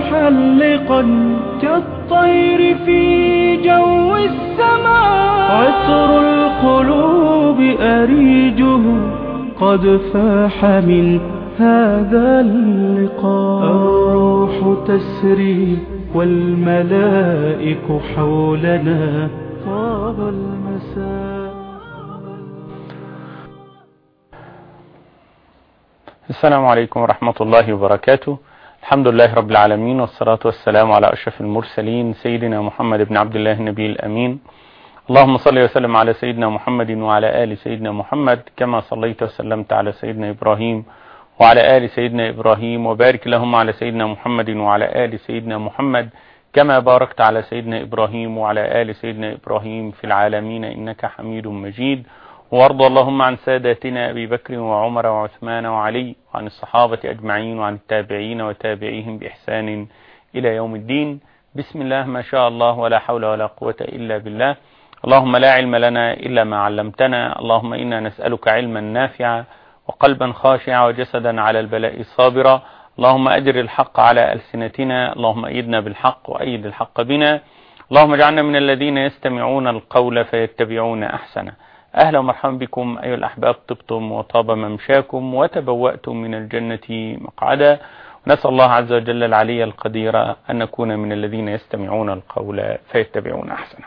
محلقا كالطير في جو السماء. عطر القلوب أريجه قد فاح من هذا اللقاء. الروح تسري والملائك حولنا. طاب المساء. السلام عليكم ورحمة الله وبركاته. الحمد لله رب العالمين والصلاة والسلام على أشرف المرسلين سيدنا محمد بن عبد الله النبي الأمين. اللهم صل وسلم على سيدنا محمد وعلى آل سيدنا محمد كما صليت وسلمت على سيدنا إبراهيم وعلى آل سيدنا إبراهيم وبارك لهم على سيدنا محمد وعلى آل سيدنا محمد كما باركت على سيدنا إبراهيم وعلى آل سيدنا إبراهيم في العالمين إنك حميد مجيد. وارض اللهم عن ساداتنا أبي بكر وعمر وعثمان وعلي وعن الصحابة أجمعين وعن التابعين وتابعيهم بإحسان إلى يوم الدين. بسم الله ما شاء الله ولا حول ولا قوة إلا بالله. اللهم لا علم لنا إلا ما علمتنا. اللهم إنا نسألك علما نافعا وقلبا خاشعا وجسدا على البلاء صابرا اللهم أجر الحق على ألسنتنا. اللهم أيدنا بالحق وأيد الحق بنا. اللهم اجعلنا من الذين يستمعون القول فيتبعون أحسنه. أهلا ومرحبا بكم أيها الأحباب طبتم وطاب ممشاكم وتبوأتم من الجنة مقعدا. نسأل الله عز وجل العلي القدير أن نكون من الذين يستمعون القول فيتبعون أحسنه.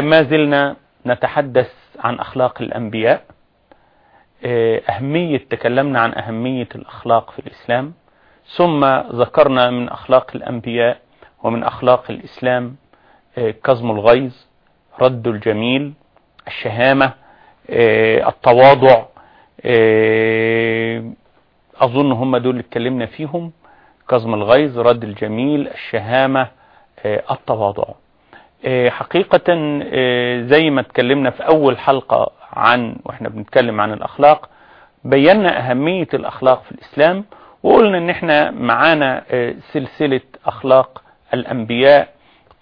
ما زلنا نتحدث عن أخلاق الأنبياء. أهمية تكلمنا عن أهمية الأخلاق في الإسلام. ثم ذكرنا من أخلاق الأنبياء ومن أخلاق الإسلام كظم الغيظ رد الجميل الشهامة التواضع أظن هم دول اللي اتكلمنا فيهم. كظم الغيظ رد الجميل الشهامة التواضع. حقيقة زي ما اتكلمنا في أول حلقة عن وإحنا بنتكلم عن الأخلاق بينا أهمية الأخلاق في الإسلام وقلنا إن إحنا معانا سلسلة أخلاق الأنبياء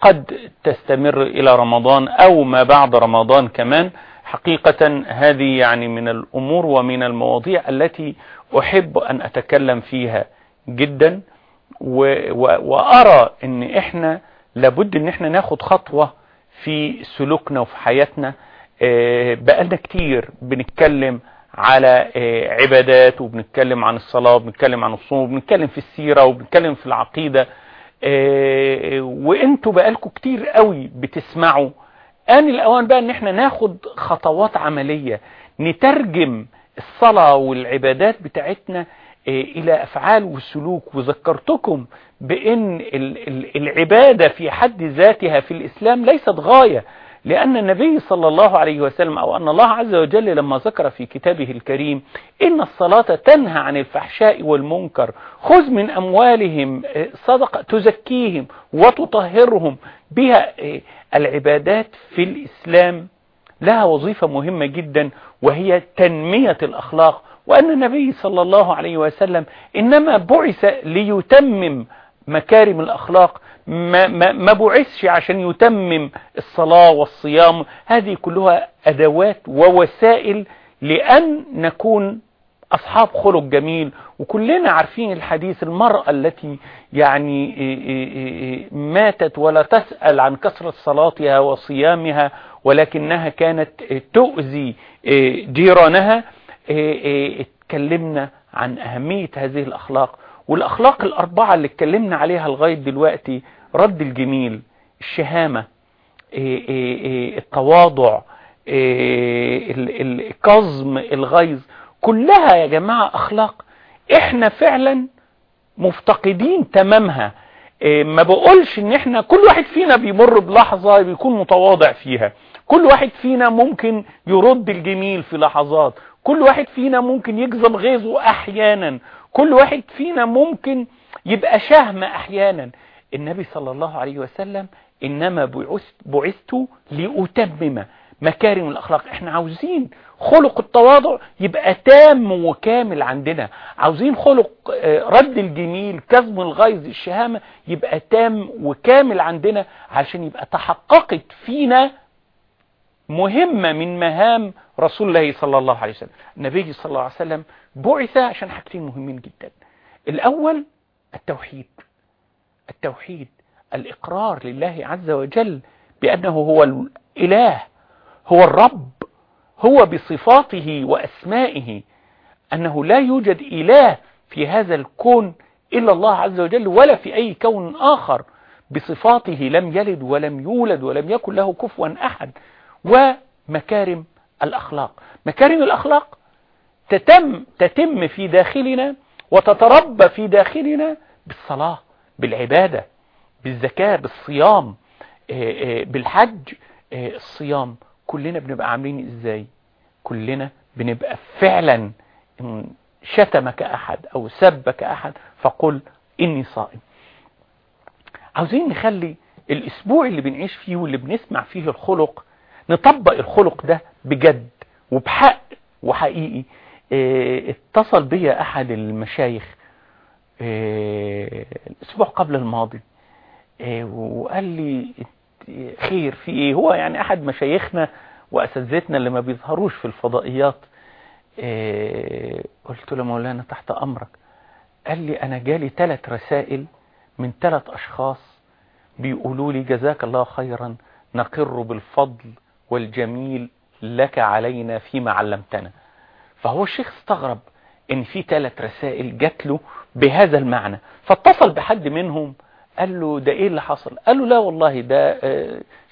قد تستمر إلى رمضان أو ما بعد رمضان كمان. حقيقة هذه يعني من الأمور ومن المواضيع التي أحب أن أتكلم فيها جدا وأرى إن إحنا لابد إن إحنا ناخد خطوة في سلوكنا وفي حياتنا. بقالنا كتير بنتكلم على عبادات وبنتكلم عن الصلاة وبنتكلم عن الصوم وبنتكلم في السيرة وبنتكلم في العقيدة. وانتوا بقالكم كتير قوي بتسمعوا. آن الأوان بقى إن إحنا ناخد خطوات عملية نترجم الصلاة والعبادات بتاعتنا إلى أفعال وسلوك. وذكرتكم بإن العبادة في حد ذاتها في الإسلام ليست غاية. لأن النبي صلى الله عليه وسلم أو أن الله عز وجل لما ذكر في كتابه الكريم إن الصلاة تنهى عن الفحشاء والمنكر خذ من أموالهم صدقة تزكيهم وتطهرهم بها العبادات في الإسلام لها وظيفة مهمة جدا وهي تنمية الأخلاق. وأن النبي صلى الله عليه وسلم إنما بعث ليتمم مكارم الأخلاق ما, ما, ما بعثش عشان يتمم الصلاة والصيام. هذه كلها أدوات ووسائل لأن نكون أصحاب خلق جميل. وكلنا عارفين الحديث المرأة التي يعني ماتت ولا تسأل عن كثرة صلاتها وصيامها ولكنها كانت تؤذي جيرانها. اتكلمنا عن أهمية هذه الأخلاق. والأخلاق الأربعة اللي اتكلمنا عليها لغاية دلوقتي رد الجميل الشهامة التواضع الكظم الغيظ كلها يا جماعة أخلاق إحنا فعلا مفتقدين تمامها. ما بقولش إن إحنا كل واحد فينا بيمر بلحظة بيكون متواضع فيها. كل واحد فينا ممكن يرد الجميل في لحظات. كل واحد فينا ممكن يجزم غيظه أحيانا. كل واحد فينا ممكن يبقى شهم أحيانا. النبي صلى الله عليه وسلم إنما بعثت لأتمم مكارم الأخلاق. إحنا عاوزين خلق التواضع يبقى تام وكامل عندنا. عاوزين خلق رد الجميل كظم الغيظ الشهامة يبقى تام وكامل عندنا عشان يبقى تحققت فينا مهمة من مهام رسول الله صلى الله عليه وسلم. النبي صلى الله عليه وسلم بعث عشان حاجتين مهمين جدا. الأول التوحيد. التوحيد الإقرار لله عز وجل بأنه هو الإله هو الرب هو بصفاته وأسمائه أنه لا يوجد إله في هذا الكون إلا الله عز وجل ولا في أي كون آخر. بصفاته لم يلد ولم يولد ولم يكن له كفوا أحد. ومكارم الأخلاق. مكارم الأخلاق تتم, تتم في داخلنا وتتربى في داخلنا بالصلاة. بالعبادة بالزكاة بالصيام بالحج الصيام. كلنا بنبقى عاملين إزاي؟ كلنا بنبقى فعلا شتمك أحد أو سبك أحد فقل إني صائم. عاوزين نخلي الأسبوع اللي بنعيش فيه واللي بنسمع فيه الخلق نطبق الخلق ده بجد وبحق وحقيقي. اتصل بي أحد المشايخ آه الأسبوع قبل الماضي. آه وقال لي خير في إيه؟ هو يعني أحد مشايخنا وأساتذتنا اللي ما بيظهروش في الفضائيات. قلت له مولانا تحت أمرك. قال لي أنا جالي ثلاث رسائل من ثلاث أشخاص بيقولوا لي جزاك الله خيرا نقر بالفضل والجميل لك علينا فيما علمتنا. فهو الشيخ استغرب إن في ثلاث رسائل جات له بهذا المعنى. فاتصل بحد منهم قال له ده إيه اللي حصل؟ قال له لا والله ده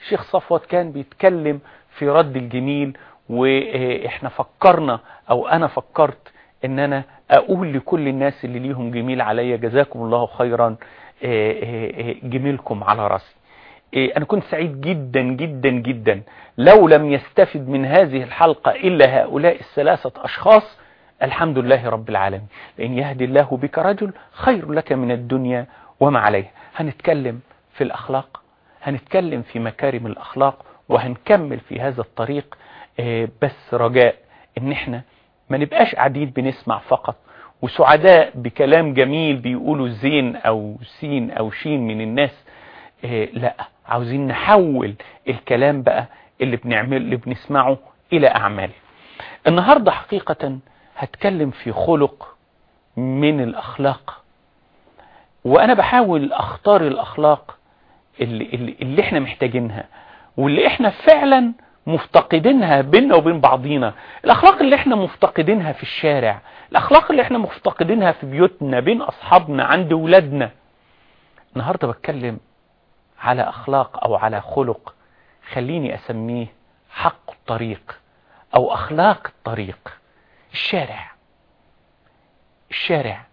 الشيخ صفوت كان بيتكلم في رد الجميل وإحنا فكرنا أو أنا فكرت إن أنا أقول لكل الناس اللي ليهم جميل عليا جزاكم الله خيرا جميلكم على رأسي. أنا كنت سعيد جدا جدا جدا. لو لم يستفد من هذه الحلقة إلا هؤلاء الثلاثة أشخاص الحمد لله رب العالمين. لأن يهدي الله بك رجل خير لك من الدنيا وما عليها هنتكلم في الأخلاق هنتكلم في مكارم الأخلاق وهنكمل في هذا الطريق بس رجاء إن إحنا ما نبقاش قاعدين بنسمع فقط. وسعداء بكلام جميل بيقولوا زين أو سين أو شين من الناس. لأ عاوزين نحول الكلام بقى اللي بنعمل اللي بنسمعه إلى أعمال. النهاردة حقيقة هتكلم في خلق من الأخلاق. وأنا بحاول أختار الأخلاق اللي, اللي, إحنا محتاجينها واللي إحنا فعلا مفتقدينها بيننا وبين بعضينا. الأخلاق اللي إحنا مفتقدينها في الشارع الأخلاق اللي إحنا مفتقدينها في بيوتنا بين أصحابنا عند ولادنا. النهاردة بتكلم على أخلاق أو على خلق خليني أسميه حق الطريق أو أخلاق الطريق. الشارع. الشارع.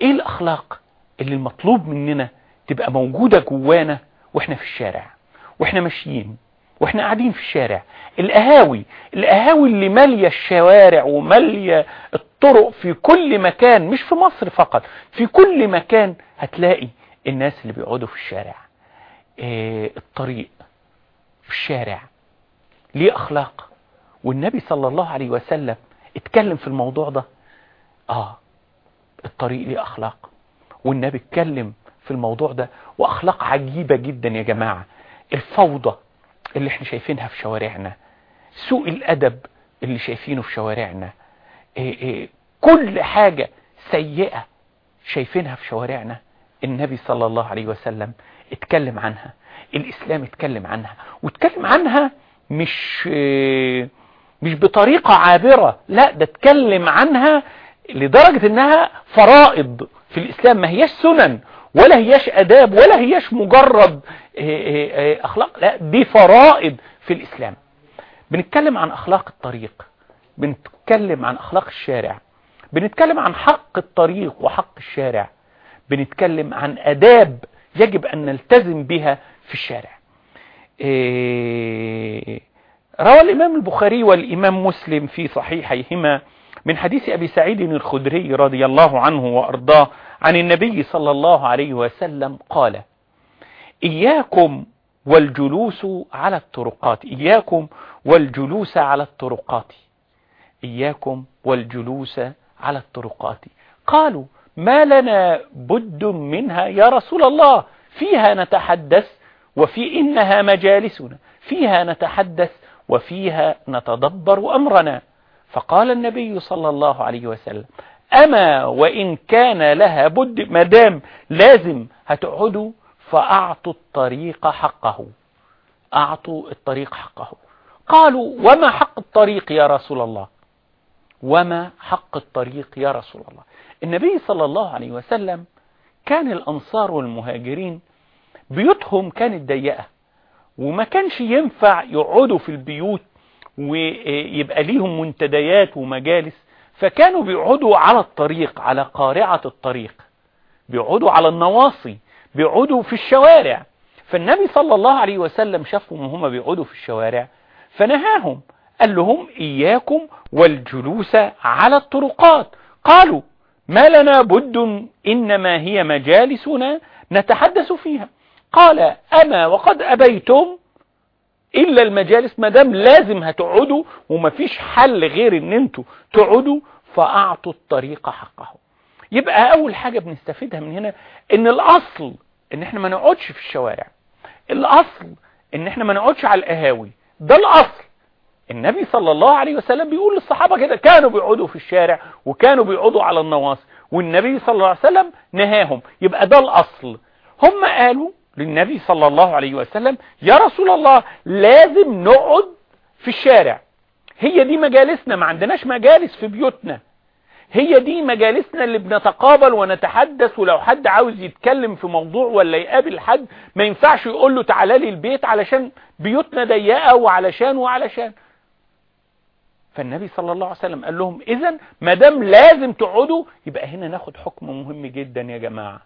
إيه الأخلاق اللي المطلوب مننا تبقى موجودة جوانا وإحنا في الشارع؟ وإحنا ماشيين وإحنا قاعدين في الشارع. القهاوي القهاوي اللي مالية الشوارع ومالية الطرق في كل مكان مش في مصر فقط في كل مكان هتلاقي الناس اللي بيقعدوا في الشارع. آه الطريق في الشارع ليه أخلاق. والنبي صلى الله عليه وسلم اتكلم في الموضوع ده. آه الطريق ليه أخلاق. والنبي اتكلم في الموضوع ده. وأخلاق عجيبة جدا يا جماعة. الفوضى اللي إحنا شايفينها في شوارعنا. سوء الأدب اللي شايفينه في شوارعنا. إيه إيه كل حاجة سيئة شايفينها في شوارعنا. النبي صلى الله عليه وسلم اتكلم عنها. الإسلام اتكلم عنها. واتكلم عنها مش إيه مش بطريقة عابرة لا ده اتكلم عنها لدرجة إنها فرائض في الإسلام. ما هياش سنن ولا هياش آداب ولا هياش مجرد أخلاق لا دي فرائض في الإسلام. بنتكلم عن أخلاق الطريق بنتكلم عن أخلاق الشارع بنتكلم عن حق الطريق وحق الشارع بنتكلم عن آداب يجب أن نلتزم بها في الشارع. روى الإمام البخاري والإمام مسلم في صحيحيهما من حديث أبي سعيد الخدري رضي الله عنه وأرضاه عن النبي صلى الله عليه وسلم قال إياكم والجلوس على الطرقات إياكم والجلوس على الطرقات إياكم والجلوس على الطرقات. قالوا ما لنا بد منها يا رسول الله فيها نتحدث وفي إنها مجالسنا فيها نتحدث وفيها نتدبر أمرنا. فقال النبي صلى الله عليه وسلم أما وإن كان لها بد مدام لازم هتقعدوا فأعطوا الطريق حقه. أعطوا الطريق حقه. قالوا وما حق الطريق يا رسول الله؟ وما حق الطريق يا رسول الله؟ النبي صلى الله عليه وسلم كان الأنصار والمهاجرين بيوتهم كانت ضيقة. وما كانش ينفع يقعدوا في البيوت ويبقى ليهم منتديات ومجالس فكانوا بيقعدوا على الطريق على قارعة الطريق بيقعدوا على النواصي بيقعدوا في الشوارع. فالنبي صلى الله عليه وسلم شافهم وهم بيقعدوا في الشوارع فنهاهم قال لهم إياكم والجلوس على الطرقات. قالوا ما لنا بد إنما هي مجالسنا نتحدث فيها. قال أما وقد أبيتم إلا المجالس ما دام لازم هتقعدوا ومفيش حل غير إن أنتوا تقعدوا فأعطوا الطريق حقه. يبقى أول حاجة بنستفيدها من هنا إن الأصل إن إحنا ما نقعدش في الشوارع. الأصل إن إحنا ما نقعدش على القهاوي. ده الأصل. النبي صلى الله عليه وسلم بيقول للصحابة كده كانوا بيقعدوا في الشارع وكانوا بيقعدوا على النواصي والنبي صلى الله عليه وسلم نهاهم. يبقى ده الأصل. هم قالوا للنبي صلى الله عليه وسلم يا رسول الله لازم نقعد في الشارع. هي دي مجالسنا ما عندناش مجالس في بيوتنا. هي دي مجالسنا اللي بنتقابل ونتحدث ولو حد عاوز يتكلم في موضوع ولا يقابل حد ما ينفعش يقول له تعالى لي البيت علشان بيوتنا ضيقة وعلشان وعلشان. فالنبي صلى الله عليه وسلم قال لهم اذا ما دام لازم تقعدوا يبقى هنا ناخد حكم مهم جدا يا جماعة.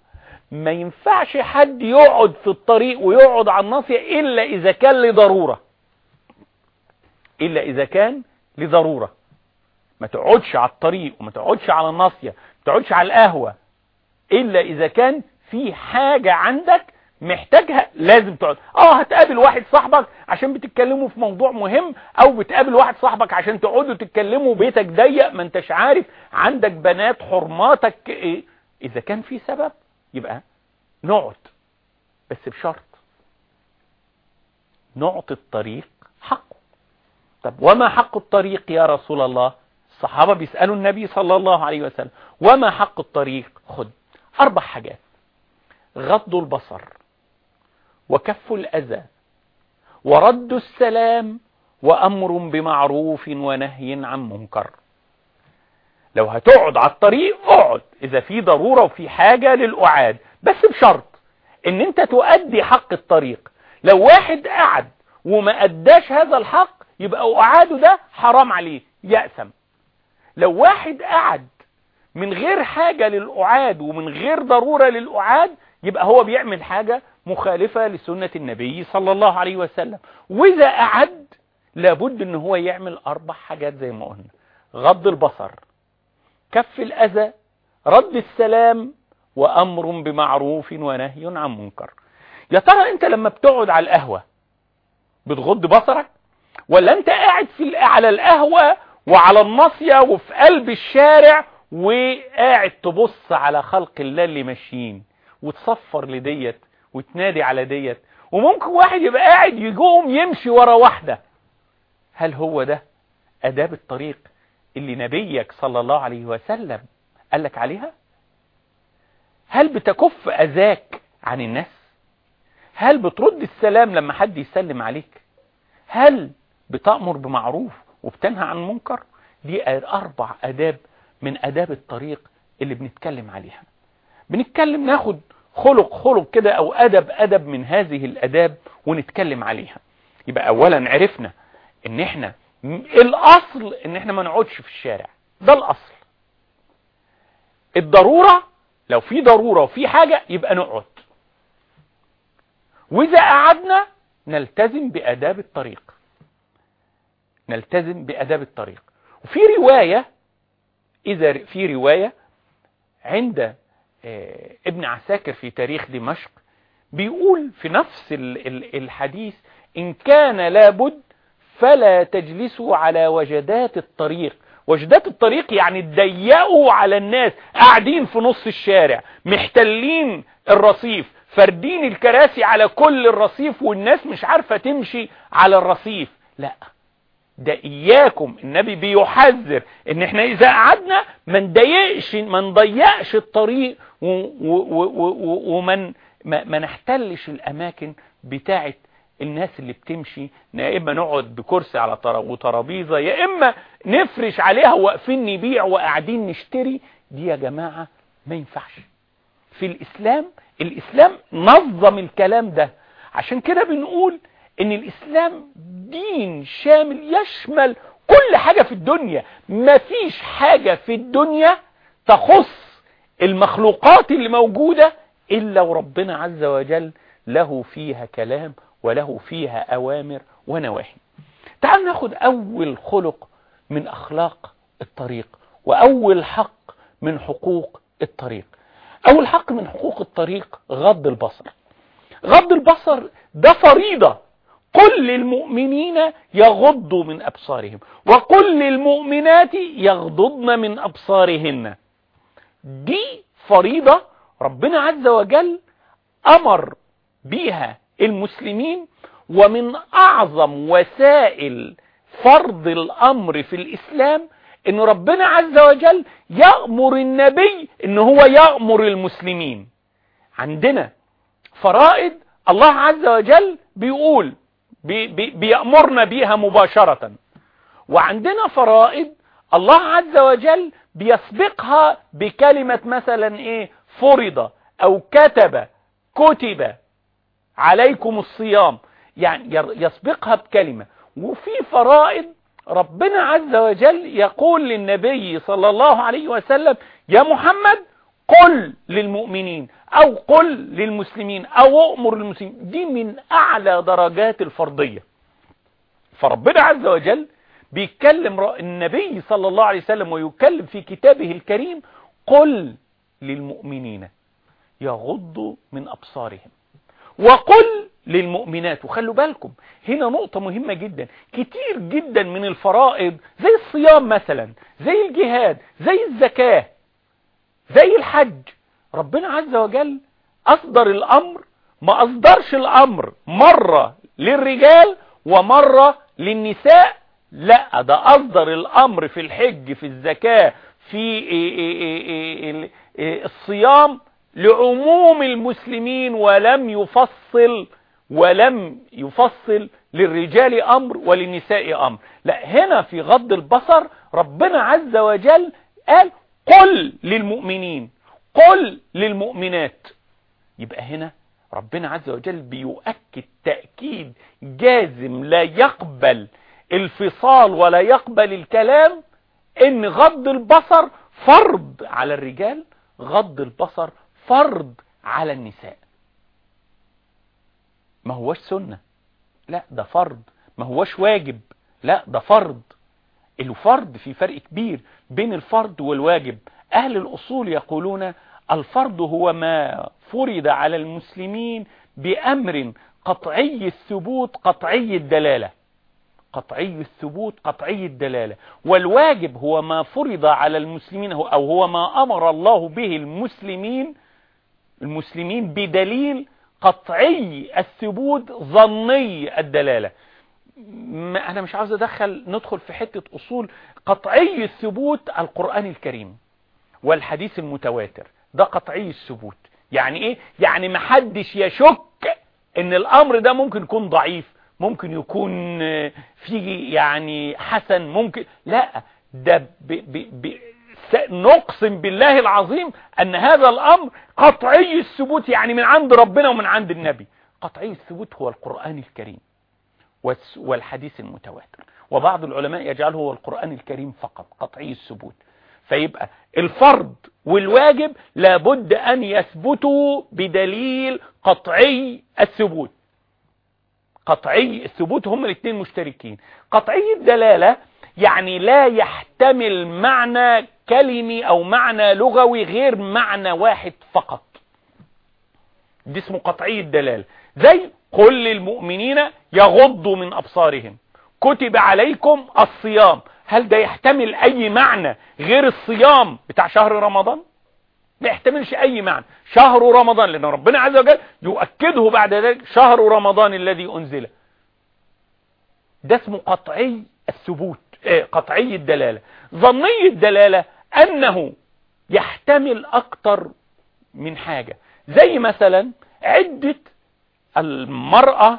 ما ينفعش حد يقعد في الطريق ويقعد على الناصية إلا إذا كان لضرورة. إلا إذا كان لضرورة. ما تقعدش على الطريق وما تقعدش على الناصية ما تقعدش على القهوة. إلا إذا كان في حاجة عندك محتاجها لازم تقعد. آه هتقابل واحد صاحبك عشان بتتكلموا في موضوع مهم أو بتقابل واحد صاحبك عشان تقعدوا تتكلموا بيتك ضيق ما أنتش عارف. عندك بنات حرماتك إيه؟ إذا كان في سبب. يبقى نقعد بس بشرط نعطي الطريق حقه. طب وما حق الطريق يا رسول الله؟ الصحابة بيسألوا النبي صلى الله عليه وسلم وما حق الطريق؟ خد. أربع حاجات. غض البصر وكف الأذى ورد السلام وأمر بمعروف ونهي عن منكر. لو هتقعد على الطريق اقعد. إذا في ضرورة وفي حاجة للقعاد بس بشرط إن أنت تؤدي حق الطريق. لو واحد قعد وما أداش هذا الحق يبقى قعاده ده حرام عليه. يأسم لو واحد قعد من غير حاجة للقعاد ومن غير ضرورة للقعاد يبقى هو بيعمل حاجة مخالفة لسنة النبي صلى الله عليه وسلم. وإذا قعد لابد إن هو يعمل أربع حاجات زي ما قلنا. غض البصر. كف الأذى رد السلام وأمر بمعروف ونهي عن منكر. يا ترى أنت لما بتقعد على القهوة بتغض بصرك؟ ولا أنت قاعد في على القهوة وعلى الناصية وفي قلب الشارع وقاعد تبص على خلق الله اللي ماشيين وتصفر لديت وتنادي على ديت؟ وممكن واحد يبقى قاعد يقوم يمشي ورا واحدة. هل هو ده أداب الطريق؟ اللي نبيك صلى الله عليه وسلم قال لك عليها؟ هل بتكف أذاك عن الناس؟ هل بترد السلام لما حد يسلم عليك؟ هل بتأمر بمعروف وبتنهى عن منكر دي أربع أداب من أداب الطريق اللي بنتكلم عليها. بنتكلم ناخد خلق خلق كده أو أدب أدب من هذه الأداب ونتكلم عليها. يبقى أولا عرفنا إن إحنا الأصل إن إحنا ما نقعدش في الشارع. ده الأصل. الضرورة لو في ضرورة وفي حاجة يبقى نقعد. وإذا قعدنا نلتزم بآداب الطريق. نلتزم بآداب الطريق. وفي رواية إذا في رواية عند ابن عساكر في تاريخ دمشق بيقول في نفس الحديث إن كان لابد فلا تجلسوا على وجدات الطريق. وجدات الطريق يعني تضيقوا على الناس قاعدين في نص الشارع محتلين الرصيف فردين الكراسي على كل الرصيف والناس مش عارفة تمشي على الرصيف. لا ده إياكم. النبي بيحذر إن إحنا إذا قعدنا ما نضيقش ما نضيقش الطريق ومن ما, نحتلش الأماكن بتاعة الناس اللي بتمشي يا إما نقعد بكرسي على وترابيزة يا إما نفرش عليها واقفين نبيع وقاعدين نشتري. دي يا جماعة ما ينفعش. في الإسلام الإسلام نظم الكلام ده. عشان كده بنقول إن الإسلام دين شامل يشمل كل حاجة في الدنيا. مفيش حاجة في الدنيا تخص المخلوقات اللي موجودة إلا وربنا عز وجل له فيها كلام وله فيها أوامر ونواهي. تعال ناخد أول خلق من أخلاق الطريق وأول حق من حقوق الطريق. أول حق من حقوق الطريق غض البصر. غض البصر ده فريضة. قل للمؤمنين يغضوا من أبصارهم وقل للمؤمنات يغضضن من أبصارهن. دي فريضة ربنا عز وجل أمر بها المسلمين ومن أعظم وسائل فرض الأمر في الإسلام إن ربنا عز وجل يأمر النبي إن هو يأمر المسلمين. عندنا فرائض الله عز وجل بيقول بي بي بيأمرنا بيها مباشرة. وعندنا فرائض الله عز وجل بيسبقها بكلمة مثلا إيه؟ فرض أو كتب كتب. عليكم الصيام. يعني يسبقها بكلمة. وفي فرائض ربنا عز وجل يقول للنبي صلى الله عليه وسلم يا محمد قل للمؤمنين أو قل للمسلمين أو أمر المسلمين دي من أعلى درجات الفرضية. فربنا عز وجل بيتكلم النبي صلى الله عليه وسلم ويكلم في كتابه الكريم قل للمؤمنين يغضوا من أبصارهم. وقل للمؤمنات وخلوا بالكم هنا نقطة مهمة جدا. كتير جدا من الفرائض زي الصيام مثلا زي الجهاد زي الزكاة زي الحج. ربنا عز وجل أصدر الأمر ما أصدرش الأمر مرة للرجال ومرة للنساء. لا ده أصدر الأمر في الحج في الزكاة في الصيام لعموم المسلمين ولم يفصل ولم يفصل للرجال أمر وللنساء أمر. لا هنا في غض البصر ربنا عز وجل قال قل للمؤمنين قل للمؤمنات. يبقى هنا ربنا عز وجل بيؤكد تأكيد جازم لا يقبل الفصال ولا يقبل الكلام إن غض البصر فرض على الرجال غض البصر فرض على النساء. ما هوش سنة. لا ده فرض. ما هوش واجب. لا ده فرض. الفرض في فرق كبير بين الفرض والواجب. أهل الأصول يقولون الفرض هو ما فرض على المسلمين بأمر قطعي الثبوت قطعي الدلالة. قطعي الثبوت قطعي الدلالة. والواجب هو ما فرض على المسلمين أو هو ما أمر الله به المسلمين المسلمين بدليل قطعي الثبوت ظني الدلالة. أنا مش عاوز أدخل ندخل في حتة أصول قطعي الثبوت القرآن الكريم والحديث المتواتر. ده قطعي الثبوت. يعني إيه؟ يعني محدش يشك إن الأمر ده ممكن يكون ضعيف ممكن يكون فيه يعني حسن ممكن لا ده ب ب ب نقسم بالله العظيم أن هذا الأمر قطعي الثبوت يعني من عند ربنا ومن عند النبي. قطعي الثبوت هو القرآن الكريم والحديث المتواتر. وبعض العلماء يجعله هو القرآن الكريم فقط قطعي الثبوت. فيبقى الفرض والواجب لابد أن يثبتوا بدليل قطعي الثبوت. قطعي الثبوت هم الاثنين مشتركين. قطعي الدلالة يعني لا يحتمل معنى كلمي أو معنى لغوي غير معنى واحد فقط. دي اسمه قطعي الدلالة. زي قل للمؤمنين يغضوا من أبصارهم. كتب عليكم الصيام. هل ده يحتمل أي معنى غير الصيام بتاع شهر رمضان؟ ما يحتملش أي معنى. شهر رمضان لأن ربنا عز وجل يؤكده بعد ذلك شهر رمضان الذي أنزل. ده اسمه قطعي الثبوت قطعي الدلالة. ظني الدلالة أنه يحتمل أكتر من حاجة. زي مثلا عدة المرأة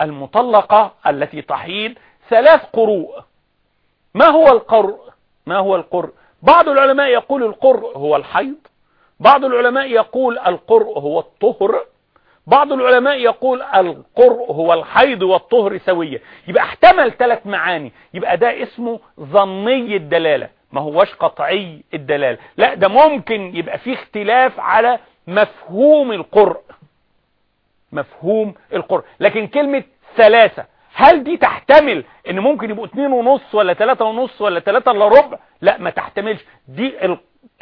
المطلقة التي تحيض ثلاث قروء. ما هو القرء؟ ما هو القرء؟ بعض العلماء يقول القرء هو الحيض بعض العلماء يقول القرء هو الطهر بعض العلماء يقول القرء هو الحيض والطهر سوية. يبقى احتمل ثلاث معاني يبقى ده اسمه ظني الدلالة ما هوش قطعي الدلالة. لا ده ممكن يبقى فيه اختلاف على مفهوم القرء. مفهوم القرء. لكن كلمة ثلاثة هل دي تحتمل إن ممكن يبقوا اتنين ونص ولا تلاتة ونص ولا تلاتة إلا ربع؟ لا ما تحتملش. دي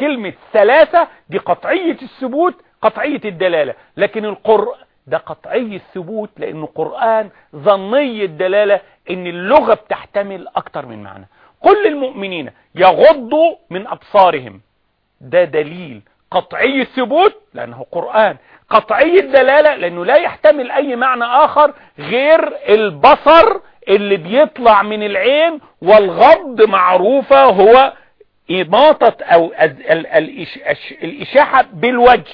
كلمة ثلاثة دي قطعية الثبوت قطعية الدلالة. لكن القرء ده قطعي الثبوت لأنه قرآن ظني الدلالة إن اللغة بتحتمل أكتر من معنى. كل المؤمنين يغضوا من أبصارهم. ده دليل. قطعي الثبوت لأنه قرآن. قطعي الدلالة لأنه لا يحتمل أي معنى آخر غير البصر اللي بيطلع من العين والغض معروفة هو إماطة أو الإشاحة بالوجه.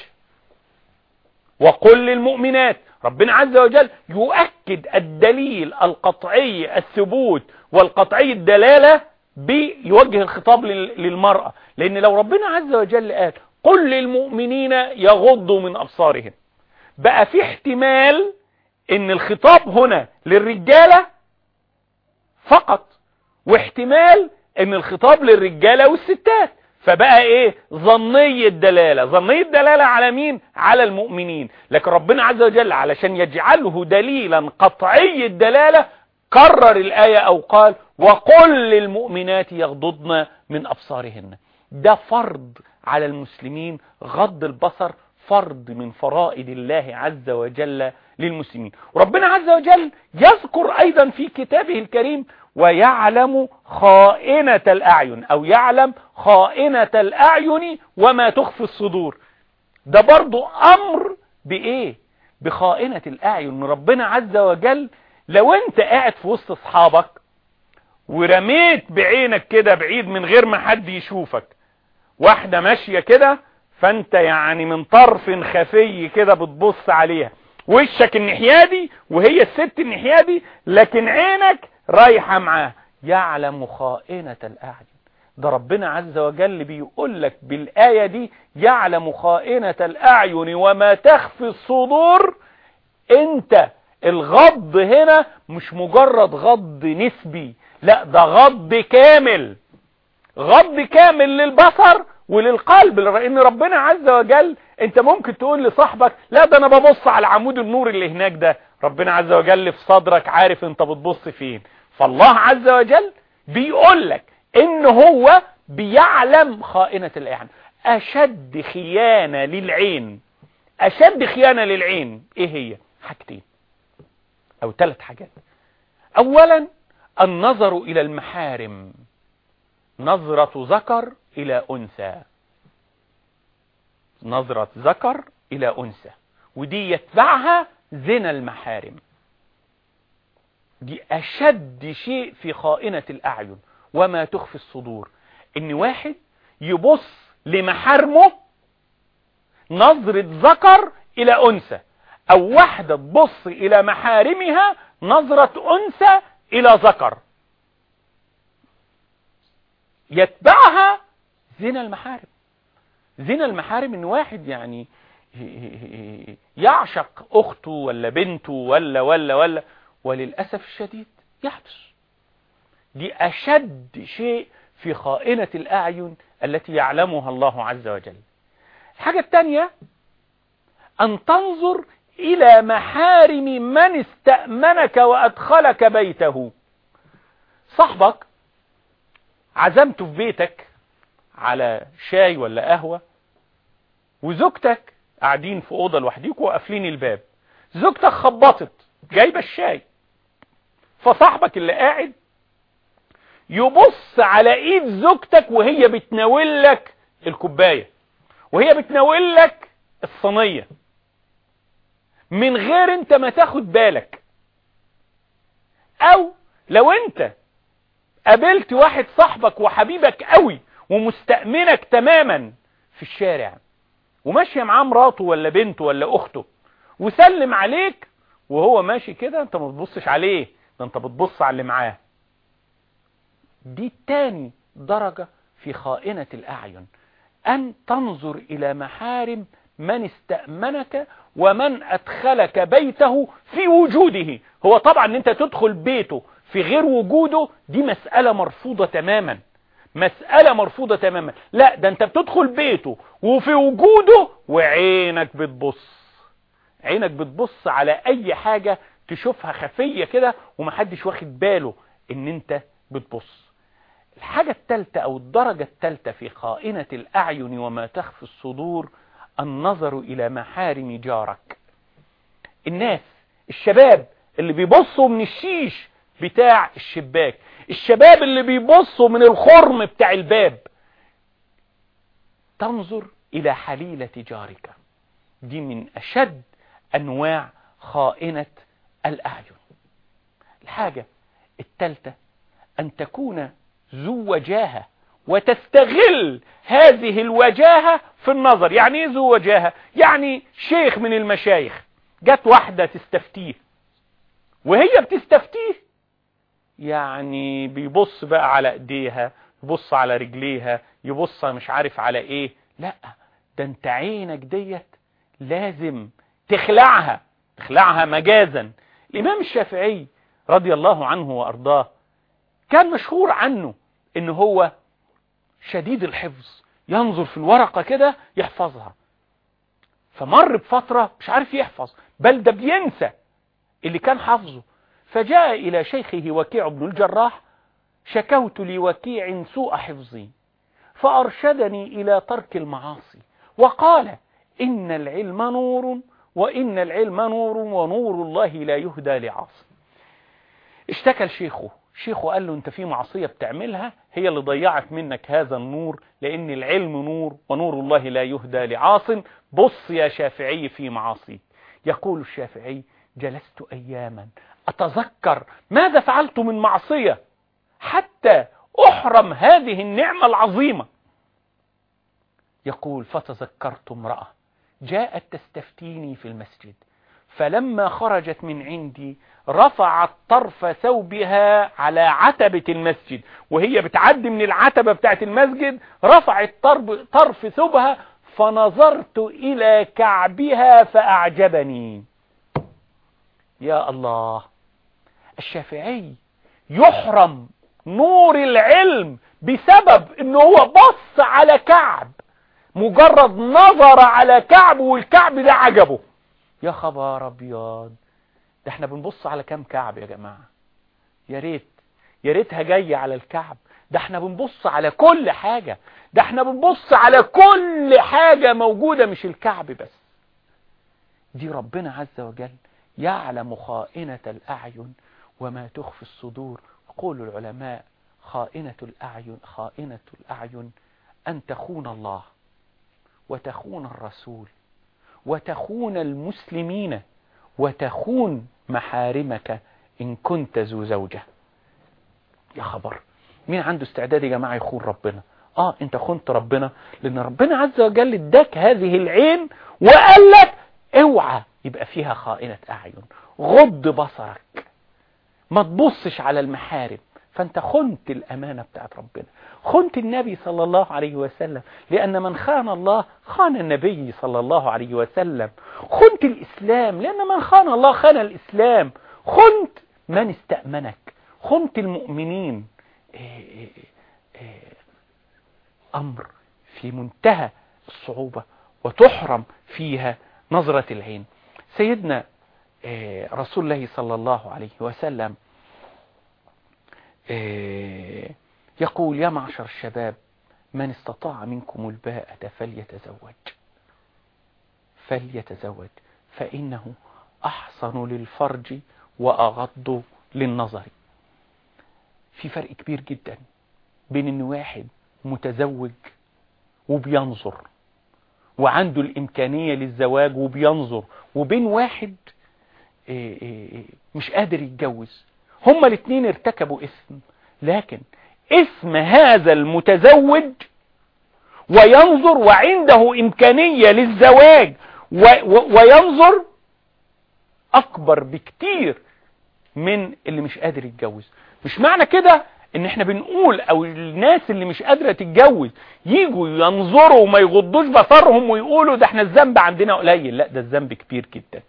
وقل للمؤمنات ربنا عز وجل يؤكد الدليل القطعي الثبوت والقطعي الدلالة بيوجه الخطاب للمرأة. لأن لو ربنا عز وجل قال قل للمؤمنين يغضوا من أبصارهم بقى في احتمال إن الخطاب هنا للرجالة فقط واحتمال إن الخطاب للرجالة والستات. فبقى إيه؟ ظني الدلالة. ظني الدلالة على مين؟ على المؤمنين. لكن ربنا عز وجل علشان يجعله دليلا قطعي الدلالة كرر الآية أو قال وقل للمؤمنات يغضضن من أبصارهن ده فرض على المسلمين غض البصر فرض من فرائض الله عز وجل للمسلمين. وربنا عز وجل يذكر أيضا في كتابه الكريم ويعلم خائنة الأعين أو يعلم خائنة الأعين وما تخفي الصدور. ده برضو أمر بإيه؟ بخائنة الأعين. ربنا عز وجل لو أنت قاعد في وسط أصحابك ورميت بعينك كده بعيد من غير ما حد يشوفك واحدة ماشية كده فأنت يعني من طرف خفي كده بتبص عليها. وشك النحيادي وهي الست النحيادي لكن عينك رايحة معاه. يعلم خائنة الأعين. ده ربنا عز وجل بيقول لك بالآية دي يعلم خائنة الأعين وما تخفي الصدور. انت الغض هنا مش مجرد غض نسبي لا ده غض كامل. غض كامل للبصر وللقلب. لأن ربنا عز وجل انت ممكن تقول لصاحبك لا ده أنا ببص على عمود النور اللي هناك ده. ربنا عز وجل في صدرك عارف انت بتبص فين. فالله عز وجل بيقول لك إن هو بيعلم خائنة الاعين أشد خيانة للعين. أشد خيانة للعين. إيه هي؟ حاجتين. أو ثلاث حاجات. اولا النظر إلى المحارم. نظرة ذكر إلى أنثى. نظرة ذكر إلى أنثى. ودي يتبعها زنا المحارم. دي أشد شيء في خائنة الأعين وما تخفي الصدور. إن واحد يبص لمحارمه نظرة ذكر إلى أنثى أو واحدة تبص إلى محارمها نظرة أنثى إلى ذكر. يتبعها زنا المحارم. زنا المحارم إن واحد يعني يعشق أخته ولا بنته ولا ولا ولا وللأسف الشديد يحدث. دي أشد شيء في خائنة الأعين التي يعلمها الله عز وجل. الحاجة الثانية أن تنظر إلى محارم من استأمنك وأدخلك بيته. صاحبك عزمته في بيتك على شاي ولا قهوة وزوجتك قاعدين في أوضة لوحديكوا وقافلين الباب. زوجتك خبطت جايبة الشاي. فصاحبك اللي قاعد يبص على ايد زوجتك وهي بتناول لك الكوباية وهي بتناول لك الصينية. من غير انت ما تاخد بالك. أو لو انت قابلت واحد صاحبك وحبيبك قوي ومستأمنك تماما في الشارع وماشية معاه مراته ولا بنته ولا أخته وسلم عليك وهو ماشي كده انت ما بتبصش عليه. ده انت بتبص على اللي معاه. دي تاني درجة في خائنة الأعين. أن تنظر إلى محارم من استأمنك ومن أدخلك بيته في وجوده. هو طبعا إن أنت تدخل بيته في غير وجوده دي مسألة مرفوضة تماما. مسألة مرفوضة تماما. لا ده أنت بتدخل بيته وفي وجوده وعينك بتبص. عينك بتبص على أي حاجة تشوفها خفية كده ومحدش واخد باله إن أنت بتبص. الحاجة التالتة أو الدرجة التالتة في خائنة الأعين وما تخفي الصدور النظر إلى محارم جارك. الناس الشباب اللي بيبصوا من الشيش بتاع الشباك الشباب اللي بيبصوا من الخرم بتاع الباب. تنظر إلى حليلة جارك. دي من أشد أنواع خائنة الأعين. الحاجة التالتة أن تكون ذو وجاهة وتستغل هذه الوجاهة في النظر. يعني إيه ذو وجاهة؟ يعني شيخ من المشايخ جت واحدة تستفتيه. وهي بتستفتيه؟ يعني بيبص بقى على إيديها يبص على رجليها يبص مش عارف على إيه. لأ ده أنت عينك ديت لازم تخلعها. تخلعها مجازا. الإمام الشافعي رضي الله عنه وأرضاه كان مشهور عنه إن هو شديد الحفظ ينظر في الورقة كده يحفظها. فمر بفترة مش عارف يحفظ بل ده بينسى اللي كان حافظه. فجاء إلى شيخه وكيع بن الجراح شكوت لوكيع سوء حفظي فأرشدني إلى ترك المعاصي وقال إن العلم نور وإن العلم نور ونور الله لا يهدى لعاصي اشتكى لشيخه. شيخه قال له انت في معصية بتعملها؟ هي اللي ضيعت منك هذا النور لأن العلم نور ونور الله لا يهدى لعاص بص يا شافعي في معاصي. يقول الشافعي جلست اياما أتذكر ماذا فعلت من معصية حتى أحرم هذه النعمة العظيمة. يقول فتذكرت امرأة جاءت تستفتيني في المسجد فلما خرجت من عندي رفعت طرف ثوبها على عتبة المسجد وهي بتعدي من العتبة بتاعت المسجد رفعت طرف, ثوبها فنظرت إلى كعبها فأعجبني. يا الله الشافعي يحرم نور العلم بسبب إنه هو بص على كعب. مجرد نظر على كعب والكعب ده عجبه. يا خبر أبيض. ده إحنا بنبص على كام كعب يا جماعة؟ يا ريت يا ريتها جاية على الكعب. ده إحنا بنبص على كل حاجة. ده إحنا بنبص على كل حاجة موجودة مش الكعب بس. دي ربنا عز وجل يعلم خائنة الأعين وما تخفي الصدور. يقول العلماء خائنة الأعين خائنة الأعين أن تخون الله. وتخون الرسول وتخون المسلمين وتخون محارمك إن كنت ذو زوجة. يا خبر مين عنده استعداد يا جماعة يخون ربنا؟ آه أنت خنت ربنا لأن ربنا عز وجل اداك هذه العين وقال لك اوعى يبقى فيها خائنة أعين غض بصرك ما تبصش على المحارم. فانت خنت الأمانة بتاعت ربنا. خنت النبي صلى الله عليه وسلم لأن من خان الله خان النبي صلى الله عليه وسلم. خنت الإسلام لأن من خان الله خان الإسلام. خنت من استأمنك. خنت المؤمنين. إيه إيه أمر في منتهى الصعوبة وتحرم فيها نظرة العين. سيدنا إيه رسول الله صلى الله عليه وسلم يقول يا معشر الشباب من استطاع منكم الباءة فليتزوج. فليتزوج. فإنه أحصن للفرج وأغض للنظر. في فرق كبير جدا بين إن واحد متزوج وبينظر وعنده الإمكانية للزواج وبينظر وبين واحد مش قادر يتجوز. هما الاثنين ارتكبوا اسم لكن اسم هذا المتزوج وينظر وعنده إمكانية للزواج وينظر أكبر بكتير من اللي مش قادر يتجوز. مش معنى كده إن إحنا بنقول أو الناس اللي مش قادرة تتجوز يجوا ينظروا وما يغضوش بصرهم ويقولوا ده إحنا الذنب عندنا قليل. لا ده الذنب كبير جدا.